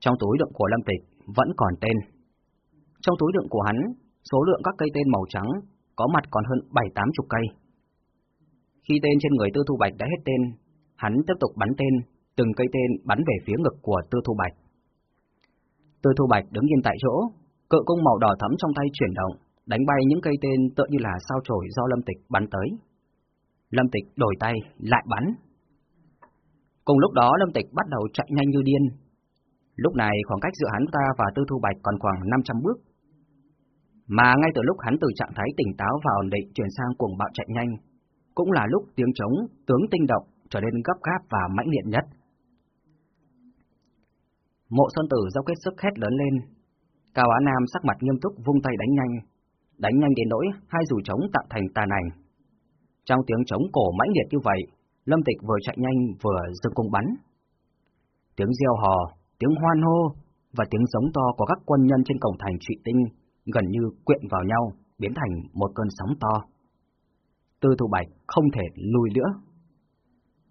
Trong túi đựng của Lâm Tịch vẫn còn tên. Trong túi đựng của hắn Số lượng các cây tên màu trắng có mặt còn hơn bảy tám chục cây. Khi tên trên người Tư Thu Bạch đã hết tên, hắn tiếp tục bắn tên, từng cây tên bắn về phía ngực của Tư Thu Bạch. Tư Thu Bạch đứng yên tại chỗ, cự cung màu đỏ thẫm trong tay chuyển động, đánh bay những cây tên tựa như là sao chổi do Lâm Tịch bắn tới. Lâm Tịch đổi tay, lại bắn. Cùng lúc đó Lâm Tịch bắt đầu chạy nhanh như điên. Lúc này khoảng cách giữa hắn ta và Tư Thu Bạch còn khoảng 500 bước, mà ngay từ lúc hắn từ trạng thái tỉnh táo và ổn định chuyển sang cuồng bạo chạy nhanh, cũng là lúc tiếng trống, tướng tinh động trở nên gấp gáp và mãnh liệt nhất. Mộ Sơn Tử giao kết sức hét lớn lên. Cao Á Nam sắc mặt nghiêm túc vung tay đánh nhanh, đánh nhanh đến nỗi hai dù trống tạo thành tàn ảnh. Trong tiếng trống cổ mãnh liệt như vậy, Lâm Tịch vừa chạy nhanh vừa dừng cung bắn. Tiếng reo hò, tiếng hoan hô và tiếng giống to của các quân nhân trên cổng thành trụy tinh gần như quyện vào nhau, biến thành một cơn sóng to. Tư Thu Bạch không thể lùi nữa.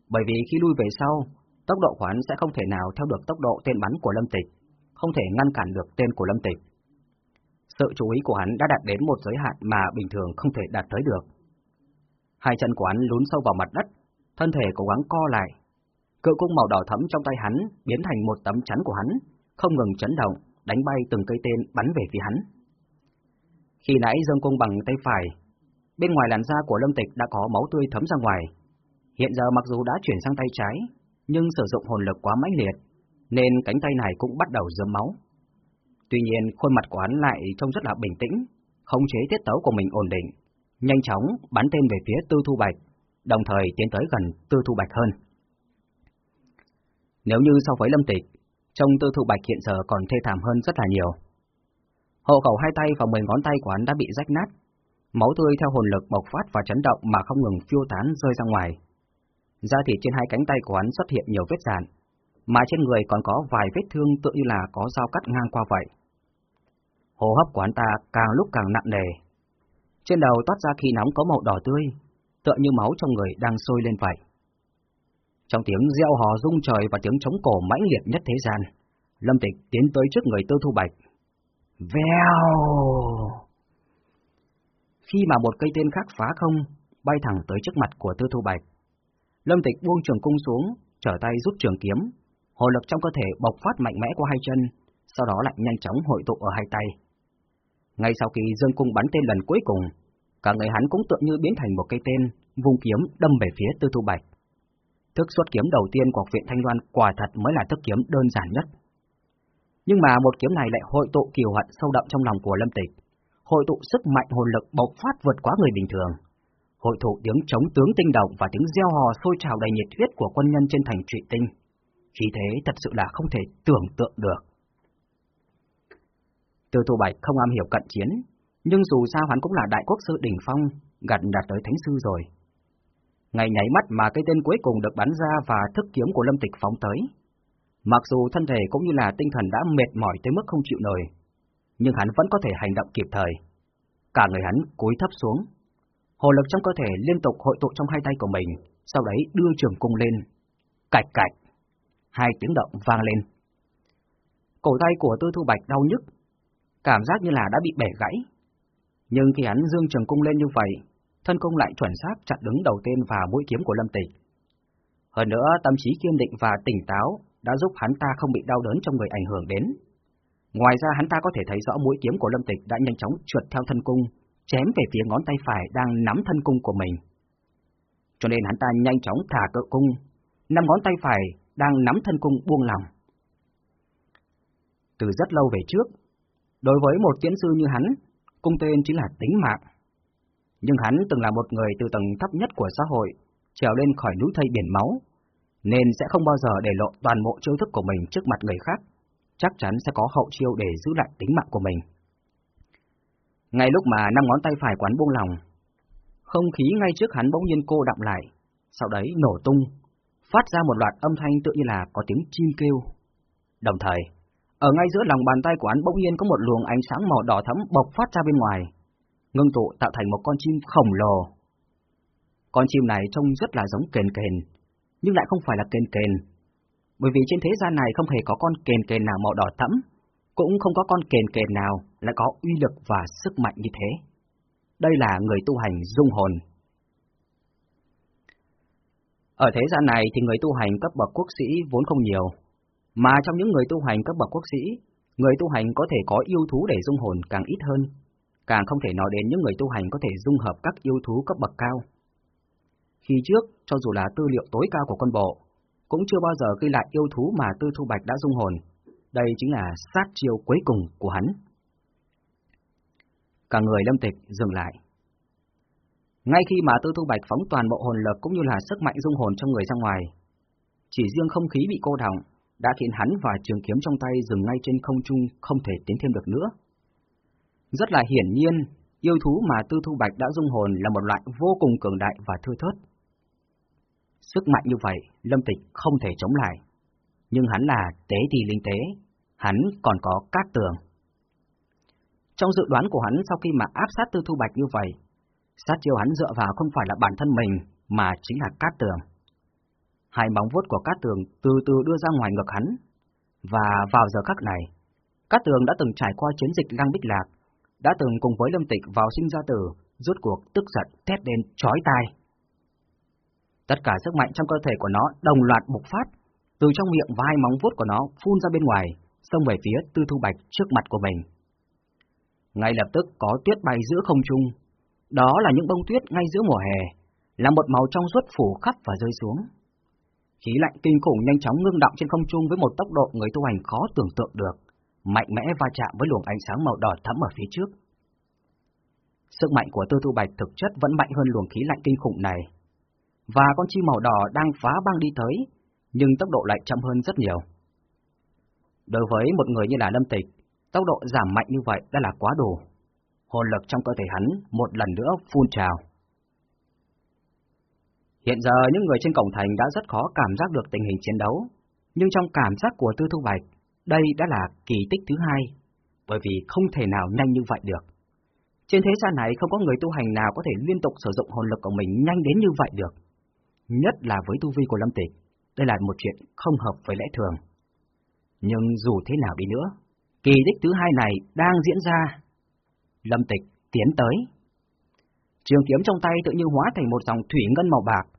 Bởi vì khi lui về sau, tốc độ của hắn sẽ không thể nào theo được tốc độ tên bắn của Lâm Tịch, không thể ngăn cản được tên của Lâm Tịch. Sự chú ý của hắn đã đạt đến một giới hạn mà bình thường không thể đạt tới được. Hai chân của hắn lún sâu vào mặt đất, thân thể cố gắng co lại. Cự cung màu đỏ thẫm trong tay hắn biến thành một tấm chắn của hắn, không ngừng chấn động, đánh bay từng cây tên bắn về phía hắn. Khi nãy dương cung bằng tay phải, bên ngoài làn da của Lâm Tịch đã có máu tươi thấm ra ngoài. Hiện giờ mặc dù đã chuyển sang tay trái, nhưng sử dụng hồn lực quá mãnh liệt, nên cánh tay này cũng bắt đầu dớm máu. Tuy nhiên, khuôn mặt của hắn lại trông rất là bình tĩnh, khống chế tiết tấu của mình ổn định, nhanh chóng bắn tên về phía Tư Thu Bạch, đồng thời tiến tới gần Tư Thu Bạch hơn. Nếu như so với Lâm Tịch, trông Tư Thu Bạch hiện giờ còn thê thảm hơn rất là nhiều. Hộ khẩu hai tay và mười ngón tay của hắn đã bị rách nát, máu tươi theo hồn lực bộc phát và chấn động mà không ngừng phiêu tán rơi ra ngoài. Da thịt trên hai cánh tay của hắn xuất hiện nhiều vết dạn, mà trên người còn có vài vết thương tự như là có dao cắt ngang qua vậy. Hô hấp của hắn ta càng lúc càng nặng nề. Trên đầu toát ra khí nóng có màu đỏ tươi, tựa như máu trong người đang sôi lên vậy. Trong tiếng reo hò rung trời và tiếng chống cổ mãnh liệt nhất thế gian, Lâm Tịch tiến tới trước người Tư Thu Bạch. Vèo! Khi mà một cây tên khác phá không, bay thẳng tới trước mặt của Tư Thu Bạch, Lâm Tịch buông trường cung xuống, trở tay rút trường kiếm, hồ lực trong cơ thể bộc phát mạnh mẽ qua hai chân, sau đó lại nhanh chóng hội tụ ở hai tay. Ngay sau khi dương cung bắn tên lần cuối cùng, cả người hắn cũng tựa như biến thành một cây tên, vung kiếm đâm về phía Tư Thu Bạch. Thức xuất kiếm đầu tiên của viện Thanh Loan quả thật mới là thức kiếm đơn giản nhất. Nhưng mà một kiếm này lại hội tụ kiều hận sâu đậm trong lòng của Lâm Tịch, hội tụ sức mạnh hồn lực bộc phát vượt quá người bình thường, hội tụ tiếng chống tướng tinh động và tiếng gieo hò sôi trào đầy nhiệt huyết của quân nhân trên thành trụy tinh. Khí thế thật sự là không thể tưởng tượng được. Tư Thu Bạch không am hiểu cận chiến, nhưng dù sao hắn cũng là đại quốc sư đỉnh phong, gần đạt tới thánh sư rồi. Ngày nháy mắt mà cây tên cuối cùng được bắn ra và thức kiếm của Lâm Tịch phóng tới. Mặc dù thân thể cũng như là tinh thần đã mệt mỏi tới mức không chịu nổi, nhưng hắn vẫn có thể hành động kịp thời. Cả người hắn cúi thấp xuống, hồ lực trong cơ thể liên tục hội tụ trong hai tay của mình, sau đấy đưa trường cung lên. Cạch cạch, hai tiếng động vang lên. Cổ tay của Tư Thu Bạch đau nhức, cảm giác như là đã bị bẻ gãy. Nhưng khi hắn dương trường cung lên như vậy, thân cung lại chuẩn xác chặn đứng đầu tên và mũi kiếm của Lâm Tịch. Hơn nữa, tâm trí kiên định và tỉnh táo đã giúp hắn ta không bị đau đớn trong người ảnh hưởng đến. Ngoài ra hắn ta có thể thấy rõ mũi kiếm của Lâm Tịch đã nhanh chóng trượt theo thân cung, chém về phía ngón tay phải đang nắm thân cung của mình. Cho nên hắn ta nhanh chóng thả cự cung, năm ngón tay phải đang nắm thân cung buông lòng. Từ rất lâu về trước, đối với một tiến sư như hắn, cung tên chính là tính mạng. Nhưng hắn từng là một người từ tầng thấp nhất của xã hội, trèo lên khỏi núi thây biển máu, nên sẽ không bao giờ để lộ toàn bộ chiêu thức của mình trước mặt người khác, chắc chắn sẽ có hậu chiêu để giữ lại tính mạng của mình. Ngay lúc mà năm ngón tay phải quán buông lòng, không khí ngay trước hắn bỗng nhiên cô đọng lại, sau đấy nổ tung, phát ra một loạt âm thanh tự như là có tiếng chim kêu. Đồng thời, ở ngay giữa lòng bàn tay của hắn bỗng nhiên có một luồng ánh sáng màu đỏ thẫm bộc phát ra bên ngoài, ngưng tụ tạo thành một con chim khổng lồ. Con chim này trông rất là giống kền kền, nhưng lại không phải là kền kền, bởi vì trên thế gian này không hề có con kền kền nào màu đỏ thẫm, cũng không có con kền kền nào lại có uy lực và sức mạnh như thế. Đây là người tu hành dung hồn. Ở thế gian này thì người tu hành cấp bậc quốc sĩ vốn không nhiều, mà trong những người tu hành các bậc quốc sĩ, người tu hành có thể có yêu thú để dung hồn càng ít hơn, càng không thể nói đến những người tu hành có thể dung hợp các yêu thú cấp bậc cao. Khi trước, cho dù là tư liệu tối cao của quân bộ, cũng chưa bao giờ ghi lại yêu thú mà Tư Thu Bạch đã dung hồn. Đây chính là sát chiêu cuối cùng của hắn. Cả người lâm tịch dừng lại. Ngay khi mà Tư Thu Bạch phóng toàn bộ hồn lực cũng như là sức mạnh dung hồn trong người ra ngoài, chỉ riêng không khí bị cô đọng đã khiến hắn và trường kiếm trong tay dừng ngay trên không trung không thể tiến thêm được nữa. Rất là hiển nhiên, yêu thú mà Tư Thu Bạch đã dung hồn là một loại vô cùng cường đại và thưa thớt. Sức mạnh như vậy, Lâm Tịch không thể chống lại. Nhưng hắn là tế thì linh tế, hắn còn có cát tường. Trong dự đoán của hắn sau khi mà áp sát Tư Thu Bạch như vậy, sát chiêu hắn dựa vào không phải là bản thân mình, mà chính là cát tường. Hai móng vuốt của cát tường từ từ đưa ra ngoài ngực hắn, và vào giờ khắc này, cát tường đã từng trải qua chiến dịch Lăng Bích Lạc, đã từng cùng với Lâm Tịch vào sinh ra tử, rốt cuộc tức giận thét lên chói tai. Tất cả sức mạnh trong cơ thể của nó đồng loạt bộc phát, từ trong miệng và hai móng vuốt của nó phun ra bên ngoài, xông về phía Tư Thu Bạch trước mặt của mình. Ngay lập tức có tuyết bay giữa không trung, đó là những bông tuyết ngay giữa mùa hè, là một màu trong suốt phủ khắp và rơi xuống. Khí lạnh kinh khủng nhanh chóng ngưng động trên không trung với một tốc độ người tu hành khó tưởng tượng được, mạnh mẽ va chạm với luồng ánh sáng màu đỏ thẫm ở phía trước. Sức mạnh của Tư Thu Bạch thực chất vẫn mạnh hơn luồng khí lạnh kinh khủng này, và con chim màu đỏ đang phá băng đi tới, nhưng tốc độ lại chậm hơn rất nhiều. Đối với một người như là Lâm Tịch, tốc độ giảm mạnh như vậy đã là quá đủ. Hồn lực trong cơ thể hắn một lần nữa phun trào. Hiện giờ những người trên cổng thành đã rất khó cảm giác được tình hình chiến đấu, nhưng trong cảm giác của Tư Thu Bạch, đây đã là kỳ tích thứ hai, bởi vì không thể nào nhanh như vậy được. Trên thế gian này không có người tu hành nào có thể liên tục sử dụng hồn lực của mình nhanh đến như vậy được. Nhất là với tu vi của Lâm Tịch, đây là một chuyện không hợp với lẽ thường. Nhưng dù thế nào đi nữa, kỳ tích thứ hai này đang diễn ra. Lâm Tịch tiến tới. Trường kiếm trong tay tự như hóa thành một dòng thủy ngân màu bạc,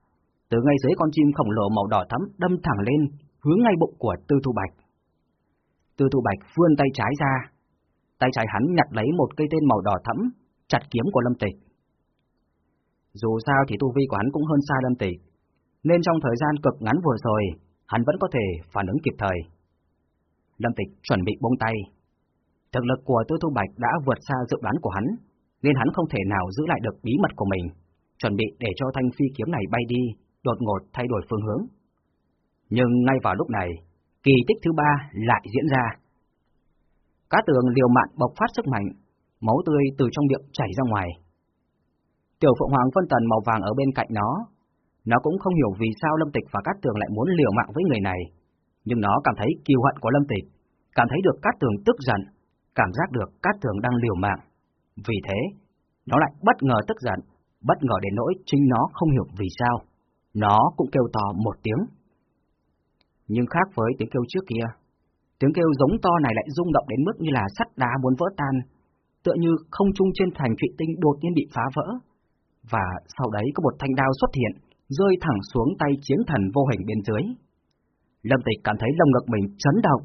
từ ngay dưới con chim khổng lồ màu đỏ thẫm đâm thẳng lên, hướng ngay bụng của Tư Thu Bạch. Tư Thu Bạch vươn tay trái ra, tay trái hắn nhặt lấy một cây tên màu đỏ thẫm, chặt kiếm của Lâm Tịch. Dù sao thì tu vi của hắn cũng hơn xa Lâm Tịch, nên trong thời gian cực ngắn vừa rồi, hắn vẫn có thể phản ứng kịp thời. Lâm Tịch chuẩn bị buông tay. Thực lực của Tư Thu Bạch đã vượt xa dự đoán của hắn, nên hắn không thể nào giữ lại được bí mật của mình, chuẩn bị để cho thanh phi kiếm này bay đi, đột ngột thay đổi phương hướng. Nhưng ngay vào lúc này, kỳ tích thứ ba lại diễn ra. Cá tường liều mạng bộc phát sức mạnh, máu tươi từ trong miệng chảy ra ngoài. Tiểu Phượng Hoàng phân tần màu vàng ở bên cạnh nó, nó cũng không hiểu vì sao Lâm Tịch và Cát Tường lại muốn liều mạng với người này, nhưng nó cảm thấy kiêu hận của Lâm Tịch, cảm thấy được Cát Tường tức giận, cảm giác được Cát Tường đang liều mạng. Vì thế, nó lại bất ngờ tức giận, bất ngờ đến nỗi chính nó không hiểu vì sao. Nó cũng kêu to một tiếng. Nhưng khác với tiếng kêu trước kia, tiếng kêu giống to này lại rung động đến mức như là sắt đá muốn vỡ tan, tựa như không trung trên thành trụy tinh đột nhiên bị phá vỡ. Và sau đấy có một thanh đao xuất hiện, rơi thẳng xuống tay chiến thần vô hình bên dưới. Lâm Tịch cảm thấy lồng ngực mình chấn động.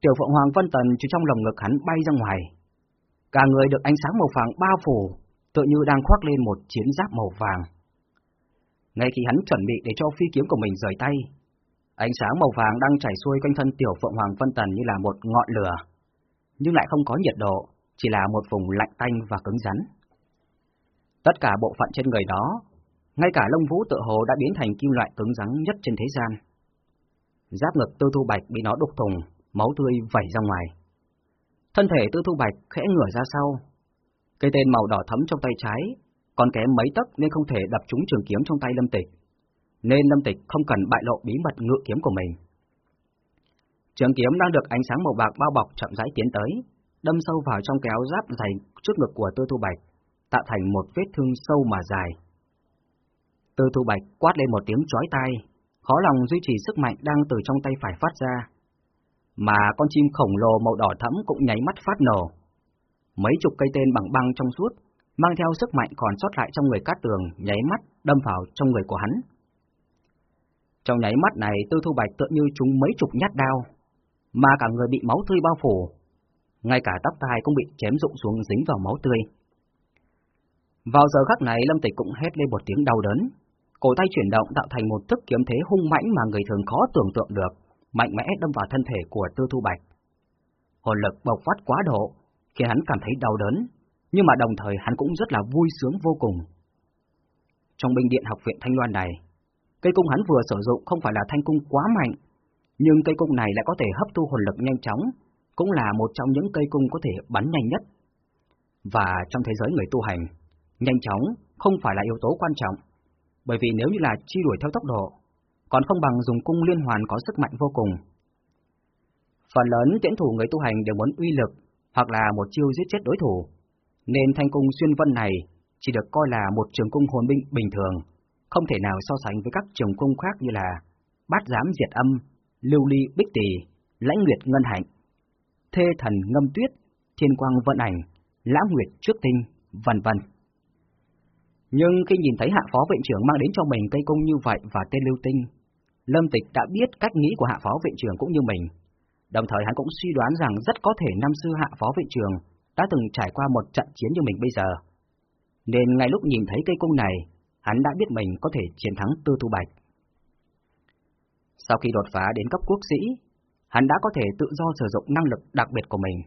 Tiểu Phượng Hoàng Vân Tần chỉ trong lồng ngực hắn bay ra ngoài. Cả người được ánh sáng màu vàng bao phủ, tựa như đang khoác lên một chiến giáp màu vàng. Ngay khi hắn chuẩn bị để cho phi kiếm của mình rời tay, ánh sáng màu vàng đang chảy xuôi quanh thân Tiểu Phượng Hoàng Vân Tần như là một ngọn lửa, nhưng lại không có nhiệt độ, chỉ là một vùng lạnh tanh và cứng rắn. Tất cả bộ phận trên người đó, ngay cả lông vũ tự hồ đã biến thành kim loại cứng rắn nhất trên thế gian. Giáp ngực tư thu bạch bị nó đục thùng, máu tươi vẩy ra ngoài. Thân thể tư thu bạch khẽ ngửa ra sau. Cây tên màu đỏ thấm trong tay trái, còn kém mấy tấc nên không thể đập trúng trường kiếm trong tay Lâm Tịch. Nên Lâm Tịch không cần bại lộ bí mật ngự kiếm của mình. Trường kiếm đang được ánh sáng màu bạc bao bọc chậm rãi tiến tới, đâm sâu vào trong kéo giáp dày trước ngực của Tư Thu Bạch, tạo thành một vết thương sâu mà dài. Tư Thu Bạch quát lên một tiếng chói tai, khó lòng duy trì sức mạnh đang từ trong tay phải phát ra. Mà con chim khổng lồ màu đỏ thẫm cũng nháy mắt phát nổ. Mấy chục cây tên bằng băng trong suốt, mang theo sức mạnh còn sót lại trong người cát tường, nháy mắt đâm vào trong người của hắn. Trong nháy mắt này, Tư Thu Bạch tựa như chúng mấy chục nhát đao, mà cả người bị máu tươi bao phủ. Ngay cả tóc tai cũng bị chém rụng xuống dính vào máu tươi. Vào giờ khắc này Lâm Tịch cũng hét lên một tiếng đau đớn, cổ tay chuyển động tạo thành một thức kiếm thế hung mãnh mà người thường khó tưởng tượng được, mạnh mẽ đâm vào thân thể của Tư Thu Bạch. Hồn lực bộc phát quá độ, khiến hắn cảm thấy đau đớn, nhưng mà đồng thời hắn cũng rất là vui sướng vô cùng. Trong binh điện học viện Thanh Loan này, cây cung hắn vừa sử dụng không phải là thanh cung quá mạnh, nhưng cây cung này lại có thể hấp thu hồn lực nhanh chóng, cũng là một trong những cây cung có thể bắn nhanh nhất. Và trong thế giới người tu hành, nhanh chóng không phải là yếu tố quan trọng, bởi vì nếu như là chi đuổi theo tốc độ, còn không bằng dùng cung liên hoàn có sức mạnh vô cùng. Phần lớn tiễn thủ người tu hành đều muốn uy lực hoặc là một chiêu giết chết đối thủ, nên thanh cung xuyên vân này chỉ được coi là một trường cung hồn binh bình thường, không thể nào so sánh với các trường cung khác như là bát giám diệt âm, lưu ly bích Tỳ, lãnh nguyệt ngân hạnh, thê thần ngâm tuyết, thiên quang vận ảnh, lãng nguyệt trước tinh, vân vân. Nhưng khi nhìn thấy hạ phó viện trưởng mang đến cho mình cây cung như vậy và tên lưu tinh, Lâm Tịch đã biết cách nghĩ của hạ phó viện trưởng cũng như mình. Đồng thời hắn cũng suy đoán rằng rất có thể năm sư hạ phó viện trưởng đã từng trải qua một trận chiến như mình bây giờ. Nên ngay lúc nhìn thấy cây cung này, hắn đã biết mình có thể chiến thắng Tư Thu Bạch. Sau khi đột phá đến cấp quốc sĩ, hắn đã có thể tự do sử dụng năng lực đặc biệt của mình.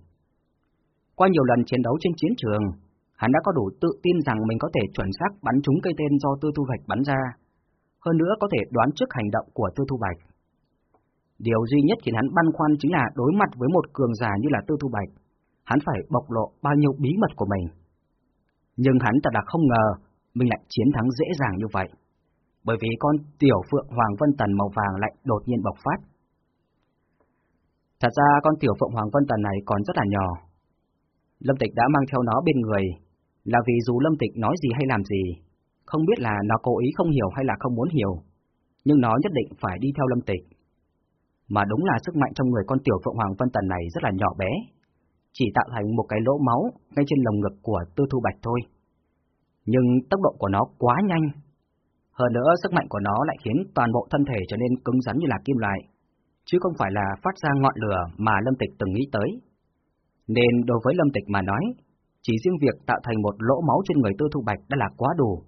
Qua nhiều lần chiến đấu trên chiến trường, hắn đã có đủ tự tin rằng mình có thể chuẩn xác bắn trúng cây tên do Tư Thu Bạch bắn ra, hơn nữa có thể đoán trước hành động của Tư Thu Bạch. Điều duy nhất khiến hắn băn khoăn chính là đối mặt với một cường giả như là Tư Thu Bạch, hắn phải bộc lộ bao nhiêu bí mật của mình. Nhưng hắn thật là không ngờ mình lại chiến thắng dễ dàng như vậy, bởi vì con tiểu phượng Hoàng Vân Tần màu vàng lại đột nhiên bộc phát. Thật ra con tiểu phượng Hoàng Vân Tần này còn rất là nhỏ, Lâm Tịch đã mang theo nó bên người, là vì dù Lâm Tịch nói gì hay làm gì, không biết là nó cố ý không hiểu hay là không muốn hiểu, nhưng nó nhất định phải đi theo Lâm Tịch. Mà đúng là sức mạnh trong người con tiểu Phượng Hoàng Vân Tần này rất là nhỏ bé, chỉ tạo thành một cái lỗ máu ngay trên lồng ngực của Tư Thu Bạch thôi. Nhưng tốc độ của nó quá nhanh, hơn nữa sức mạnh của nó lại khiến toàn bộ thân thể trở nên cứng rắn như là kim loại, chứ không phải là phát ra ngọn lửa mà Lâm Tịch từng nghĩ tới. Nên đối với Lâm Tịch mà nói, chỉ riêng việc tạo thành một lỗ máu trên người Tư Thu Bạch đã là quá đủ.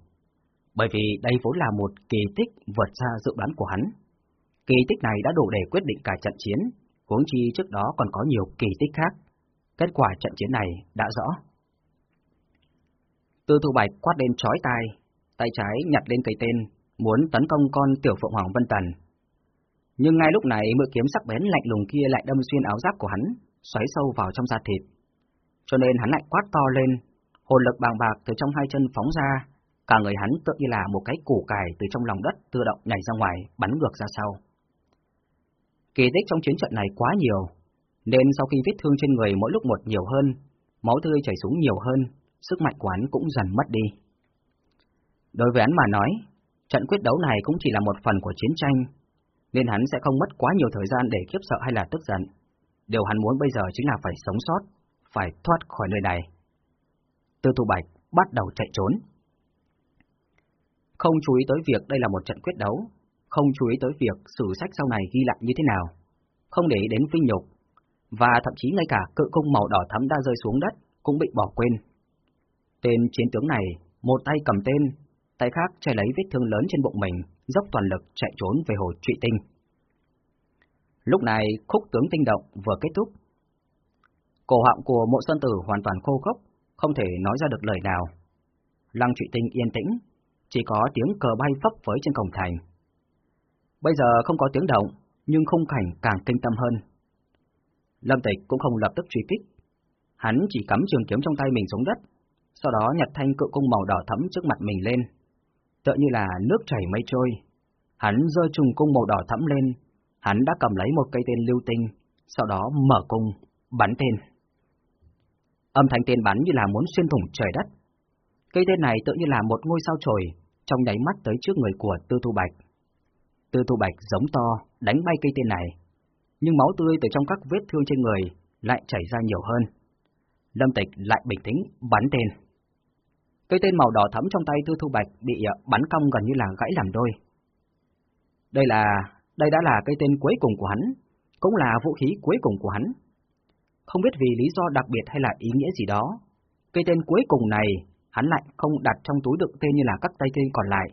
Bởi vì đây vốn là một kỳ tích vượt xa dự đoán của hắn. Kỳ tích này đã đủ để quyết định cả trận chiến, huống chi trước đó còn có nhiều kỳ tích khác. Kết quả trận chiến này đã rõ. Tư Thu Bạch quát lên chói tai, tay trái nhặt lên cây tên, muốn tấn công con tiểu phượng hoàng Vân Tần. Nhưng ngay lúc này mũi kiếm sắc bén lạnh lùng kia lại đâm xuyên áo giáp của hắn, xoáy sâu vào trong da thịt. Cho nên hắn lại quát to lên, hồn lực bàng bạc từ trong hai chân phóng ra, cả người hắn tự như là một cái củ cải từ trong lòng đất tự động nhảy ra ngoài, bắn ngược ra sau. Kỳ tích trong chiến trận này quá nhiều, nên sau khi vết thương trên người mỗi lúc một nhiều hơn, máu tươi chảy xuống nhiều hơn, sức mạnh của hắn cũng dần mất đi. Đối với hắn mà nói, trận quyết đấu này cũng chỉ là một phần của chiến tranh, nên hắn sẽ không mất quá nhiều thời gian để khiếp sợ hay là tức giận. Điều hắn muốn bây giờ chính là phải sống sót, phải thoát khỏi nơi này. Tư Thu Bạch bắt đầu chạy trốn. Không chú ý tới việc đây là một trận quyết đấu, không chú ý tới việc sử sách sau này ghi lại như thế nào, không để đến vinh nhục, và thậm chí ngay cả cự cung màu đỏ thắm đã rơi xuống đất cũng bị bỏ quên. Tên chiến tướng này, một tay cầm tên, tay khác che lấy vết thương lớn trên bụng mình, dốc toàn lực chạy trốn về hồ trụy tinh. Lúc này, khúc tướng tinh động vừa kết thúc. Cổ họng của mộ sơn tử hoàn toàn khô khốc, không thể nói ra được lời nào. Lăng trụy tinh yên tĩnh, chỉ có tiếng cờ bay phấp phới trên cổng thành. Bây giờ không có tiếng động, nhưng khung cảnh càng kinh tâm hơn. Lâm Tịch cũng không lập tức truy kích. Hắn chỉ cắm trường kiếm trong tay mình xuống đất, sau đó nhặt thanh cự cung màu đỏ thẫm trước mặt mình lên. Tựa như là nước chảy mây trôi. Hắn giơ trùng cung màu đỏ thẫm lên, hắn đã cầm lấy một cây tên lưu tinh, sau đó mở cung, bắn tên. Âm thanh tên bắn như là muốn xuyên thủng trời đất. Cây tên này tựa như là một ngôi sao trời, trong nháy mắt tới trước người của Tư Thu Bạch. Tư Thu Bạch giống to, đánh bay cây tên này, nhưng máu tươi từ trong các vết thương trên người lại chảy ra nhiều hơn. Lâm Tịch lại bình tĩnh bắn tên. Cây tên màu đỏ thẫm trong tay Tư Thu Bạch bị ờ, bắn cong gần như là gãy làm đôi. Đây là, đây đã là cây tên cuối cùng của hắn, cũng là vũ khí cuối cùng của hắn. Không biết vì lý do đặc biệt hay là ý nghĩa gì đó, cây tên cuối cùng này hắn lại không đặt trong túi đựng tên như là các tay tên còn lại,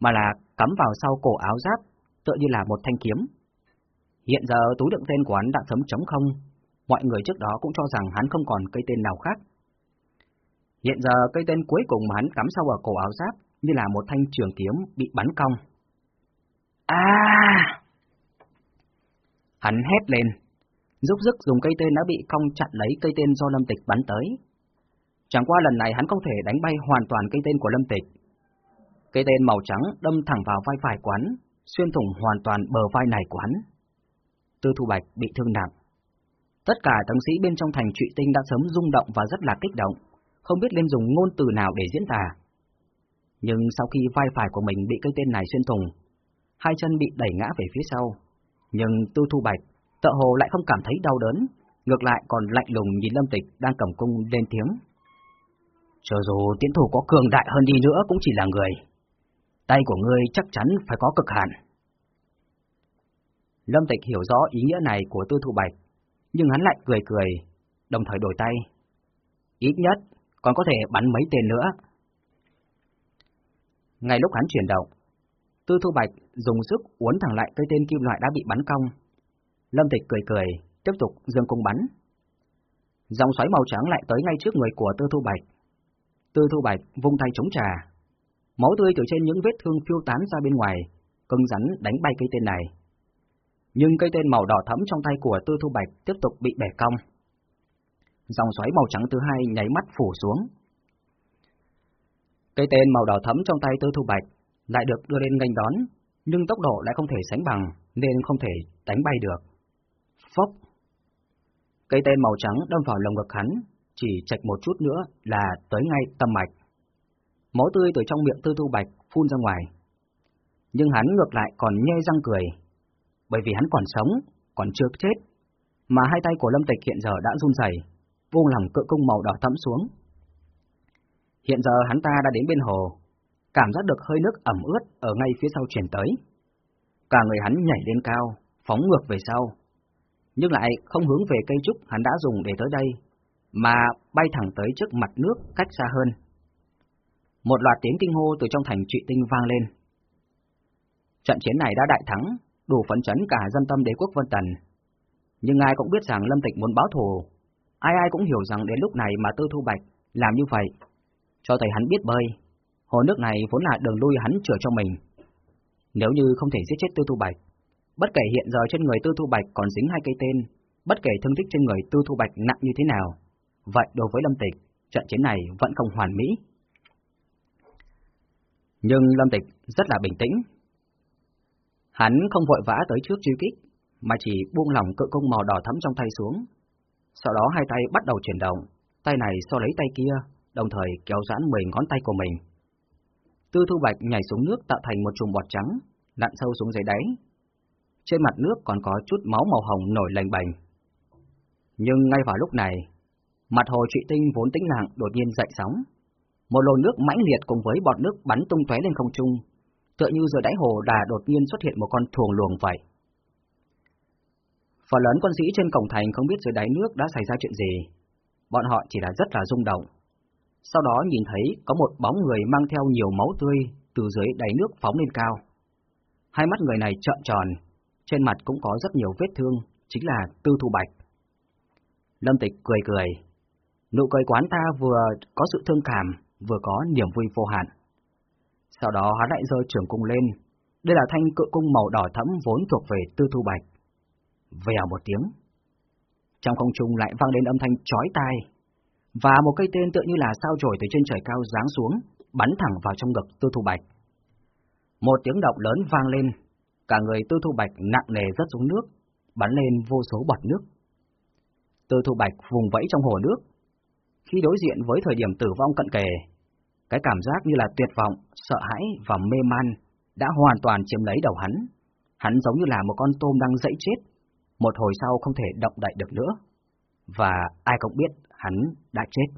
mà là cắm vào sau cổ áo giáp, tựa như là một thanh kiếm. Hiện giờ túi đựng tên của hắn đã sớm trống không, mọi người trước đó cũng cho rằng hắn không còn cây tên nào khác. Hiện giờ cây tên cuối cùng mà hắn cắm sau ở cổ áo giáp như là một thanh trường kiếm bị bắn cong. À! Hắn hét lên, giúp sức dùng cây tên đã bị cong chặn lấy cây tên do Lâm Tịch bắn tới. Chẳng qua lần này hắn không thể đánh bay hoàn toàn cây tên của Lâm Tịch. Cây tên màu trắng đâm thẳng vào vai phải quán, xuyên thủng hoàn toàn bờ vai này của hắn. Tư Thu Bạch bị thương nặng. Tất cả tướng sĩ bên trong thành trụy tinh đã sớm rung động và rất là kích động, không biết nên dùng ngôn từ nào để diễn tả. Nhưng sau khi vai phải của mình bị cây tên này xuyên thủng, hai chân bị đẩy ngã về phía sau, nhưng Tư Thu Bạch tợ hồ lại không cảm thấy đau đớn, ngược lại còn lạnh lùng nhìn Lâm Tịch đang cầm cung lên tiếng. Cho dù tiến thủ có cường đại hơn đi nữa cũng chỉ là người. Tay của ngươi chắc chắn phải có cực hạn. Lâm Tịch hiểu rõ ý nghĩa này của Tư Thu Bạch, nhưng hắn lại cười cười, đồng thời đổi tay. Ít nhất, còn có thể bắn mấy tên nữa. Ngay lúc hắn chuyển động, Tư Thu Bạch dùng sức uốn thẳng lại cây tên kim loại đã bị bắn cong. Lâm Tịch cười cười, tiếp tục dương cung bắn. Dòng xoáy màu trắng lại tới ngay trước người của Tư Thu Bạch. Tư Thu Bạch vung tay chống trà. Máu tươi từ trên những vết thương phiêu tán ra bên ngoài, cưng rắn đánh bay cây tên này nhưng cây tên màu đỏ thẫm trong tay của Tư Thu Bạch tiếp tục bị bẻ cong. Dòng xoáy màu trắng thứ hai nháy mắt phủ xuống. Cây tên màu đỏ thẫm trong tay Tư Thu Bạch lại được đưa lên nghênh đón, nhưng tốc độ lại không thể sánh bằng nên không thể đánh bay được. Phốc! Cây tên màu trắng đâm vào lồng ngực hắn, chỉ chạch một chút nữa là tới ngay tâm mạch. Máu tươi từ trong miệng Tư Thu Bạch phun ra ngoài. Nhưng hắn ngược lại còn nhe răng cười, bởi vì hắn còn sống, còn chưa chết, mà hai tay của Lâm Tịch hiện giờ đã run rẩy, buông lòng cự cung màu đỏ thẫm xuống. Hiện giờ hắn ta đã đến bên hồ, cảm giác được hơi nước ẩm ướt ở ngay phía sau truyền tới. Cả người hắn nhảy lên cao, phóng ngược về sau, nhưng lại không hướng về cây trúc hắn đã dùng để tới đây, mà bay thẳng tới trước mặt nước cách xa hơn. Một loạt tiếng kinh hô từ trong thành trụy tinh vang lên. Trận chiến này đã đại thắng, đủ phấn chấn cả dân tâm đế quốc Vân Tần. Nhưng ai cũng biết rằng Lâm Tịch muốn báo thù, ai ai cũng hiểu rằng đến lúc này mà Tư Thu Bạch làm như vậy, cho thấy hắn biết bơi, hồ nước này vốn là đường lui hắn chữa cho mình. Nếu như không thể giết chết Tư Thu Bạch, bất kể hiện giờ trên người Tư Thu Bạch còn dính hai cây tên, bất kể thương tích trên người Tư Thu Bạch nặng như thế nào, vậy đối với Lâm Tịch, trận chiến này vẫn không hoàn mỹ. Nhưng Lâm Tịch rất là bình tĩnh. Hắn không vội vã tới trước truy kích, mà chỉ buông lỏng cự cung màu đỏ thắm trong tay xuống. Sau đó hai tay bắt đầu chuyển động, tay này so lấy tay kia, đồng thời kéo giãn 10 ngón tay của mình. Tư Thu Bạch nhảy xuống nước tạo thành một chùm bọt trắng, lặn sâu xuống dưới đáy. Trên mặt nước còn có chút máu màu hồng nổi lành bành. Nhưng ngay vào lúc này, mặt hồ trụy tinh vốn tĩnh lặng đột nhiên dậy sóng. Một lồ nước mãnh liệt cùng với bọt nước bắn tung tóe lên không trung, tựa như dưới đáy hồ đà đột nhiên xuất hiện một con thuồng luồng vậy. Phần lớn quân sĩ trên cổng thành không biết dưới đáy nước đã xảy ra chuyện gì, bọn họ chỉ là rất là rung động. Sau đó nhìn thấy có một bóng người mang theo nhiều máu tươi từ dưới đáy nước phóng lên cao. Hai mắt người này trợn tròn, trên mặt cũng có rất nhiều vết thương, chính là Tư Thu Bạch. Lâm Tịch cười cười, nụ cười quán ta vừa có sự thương cảm, vừa có niềm vui vô hạn. Sau đó hắn lại giơ trường cung lên, đây là thanh cự cung màu đỏ thẫm vốn thuộc về Tư Thu Bạch. Vèo một tiếng, trong không trung lại vang đến âm thanh chói tai, và một cây tên tựa như là sao chổi từ trên trời cao giáng xuống, bắn thẳng vào trong ngực Tư Thu Bạch. Một tiếng động lớn vang lên, cả người Tư Thu Bạch nặng nề rớt xuống nước, bắn lên vô số bọt nước. Tư Thu Bạch vùng vẫy trong hồ nước. Khi đối diện với thời điểm tử vong cận kề, cái cảm giác như là tuyệt vọng, sợ hãi và mê man đã hoàn toàn chiếm lấy đầu hắn. Hắn giống như là một con tôm đang dậy chết, một hồi sau không thể động đậy được nữa. Và ai cũng biết hắn đã chết.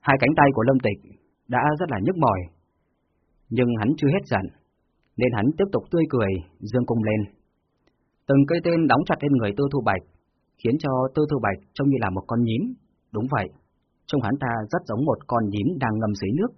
Hai cánh tay của Lâm Tịch đã rất là nhức mỏi, nhưng hắn chưa hết giận, nên hắn tiếp tục tươi cười, dương cung lên. Từng cây tên đóng chặt lên người Tư Thu Bạch, khiến cho Tư Thu Bạch trông như là một con nhím. Đúng vậy, trông hắn ta rất giống một con nhím đang ngâm dưới nước.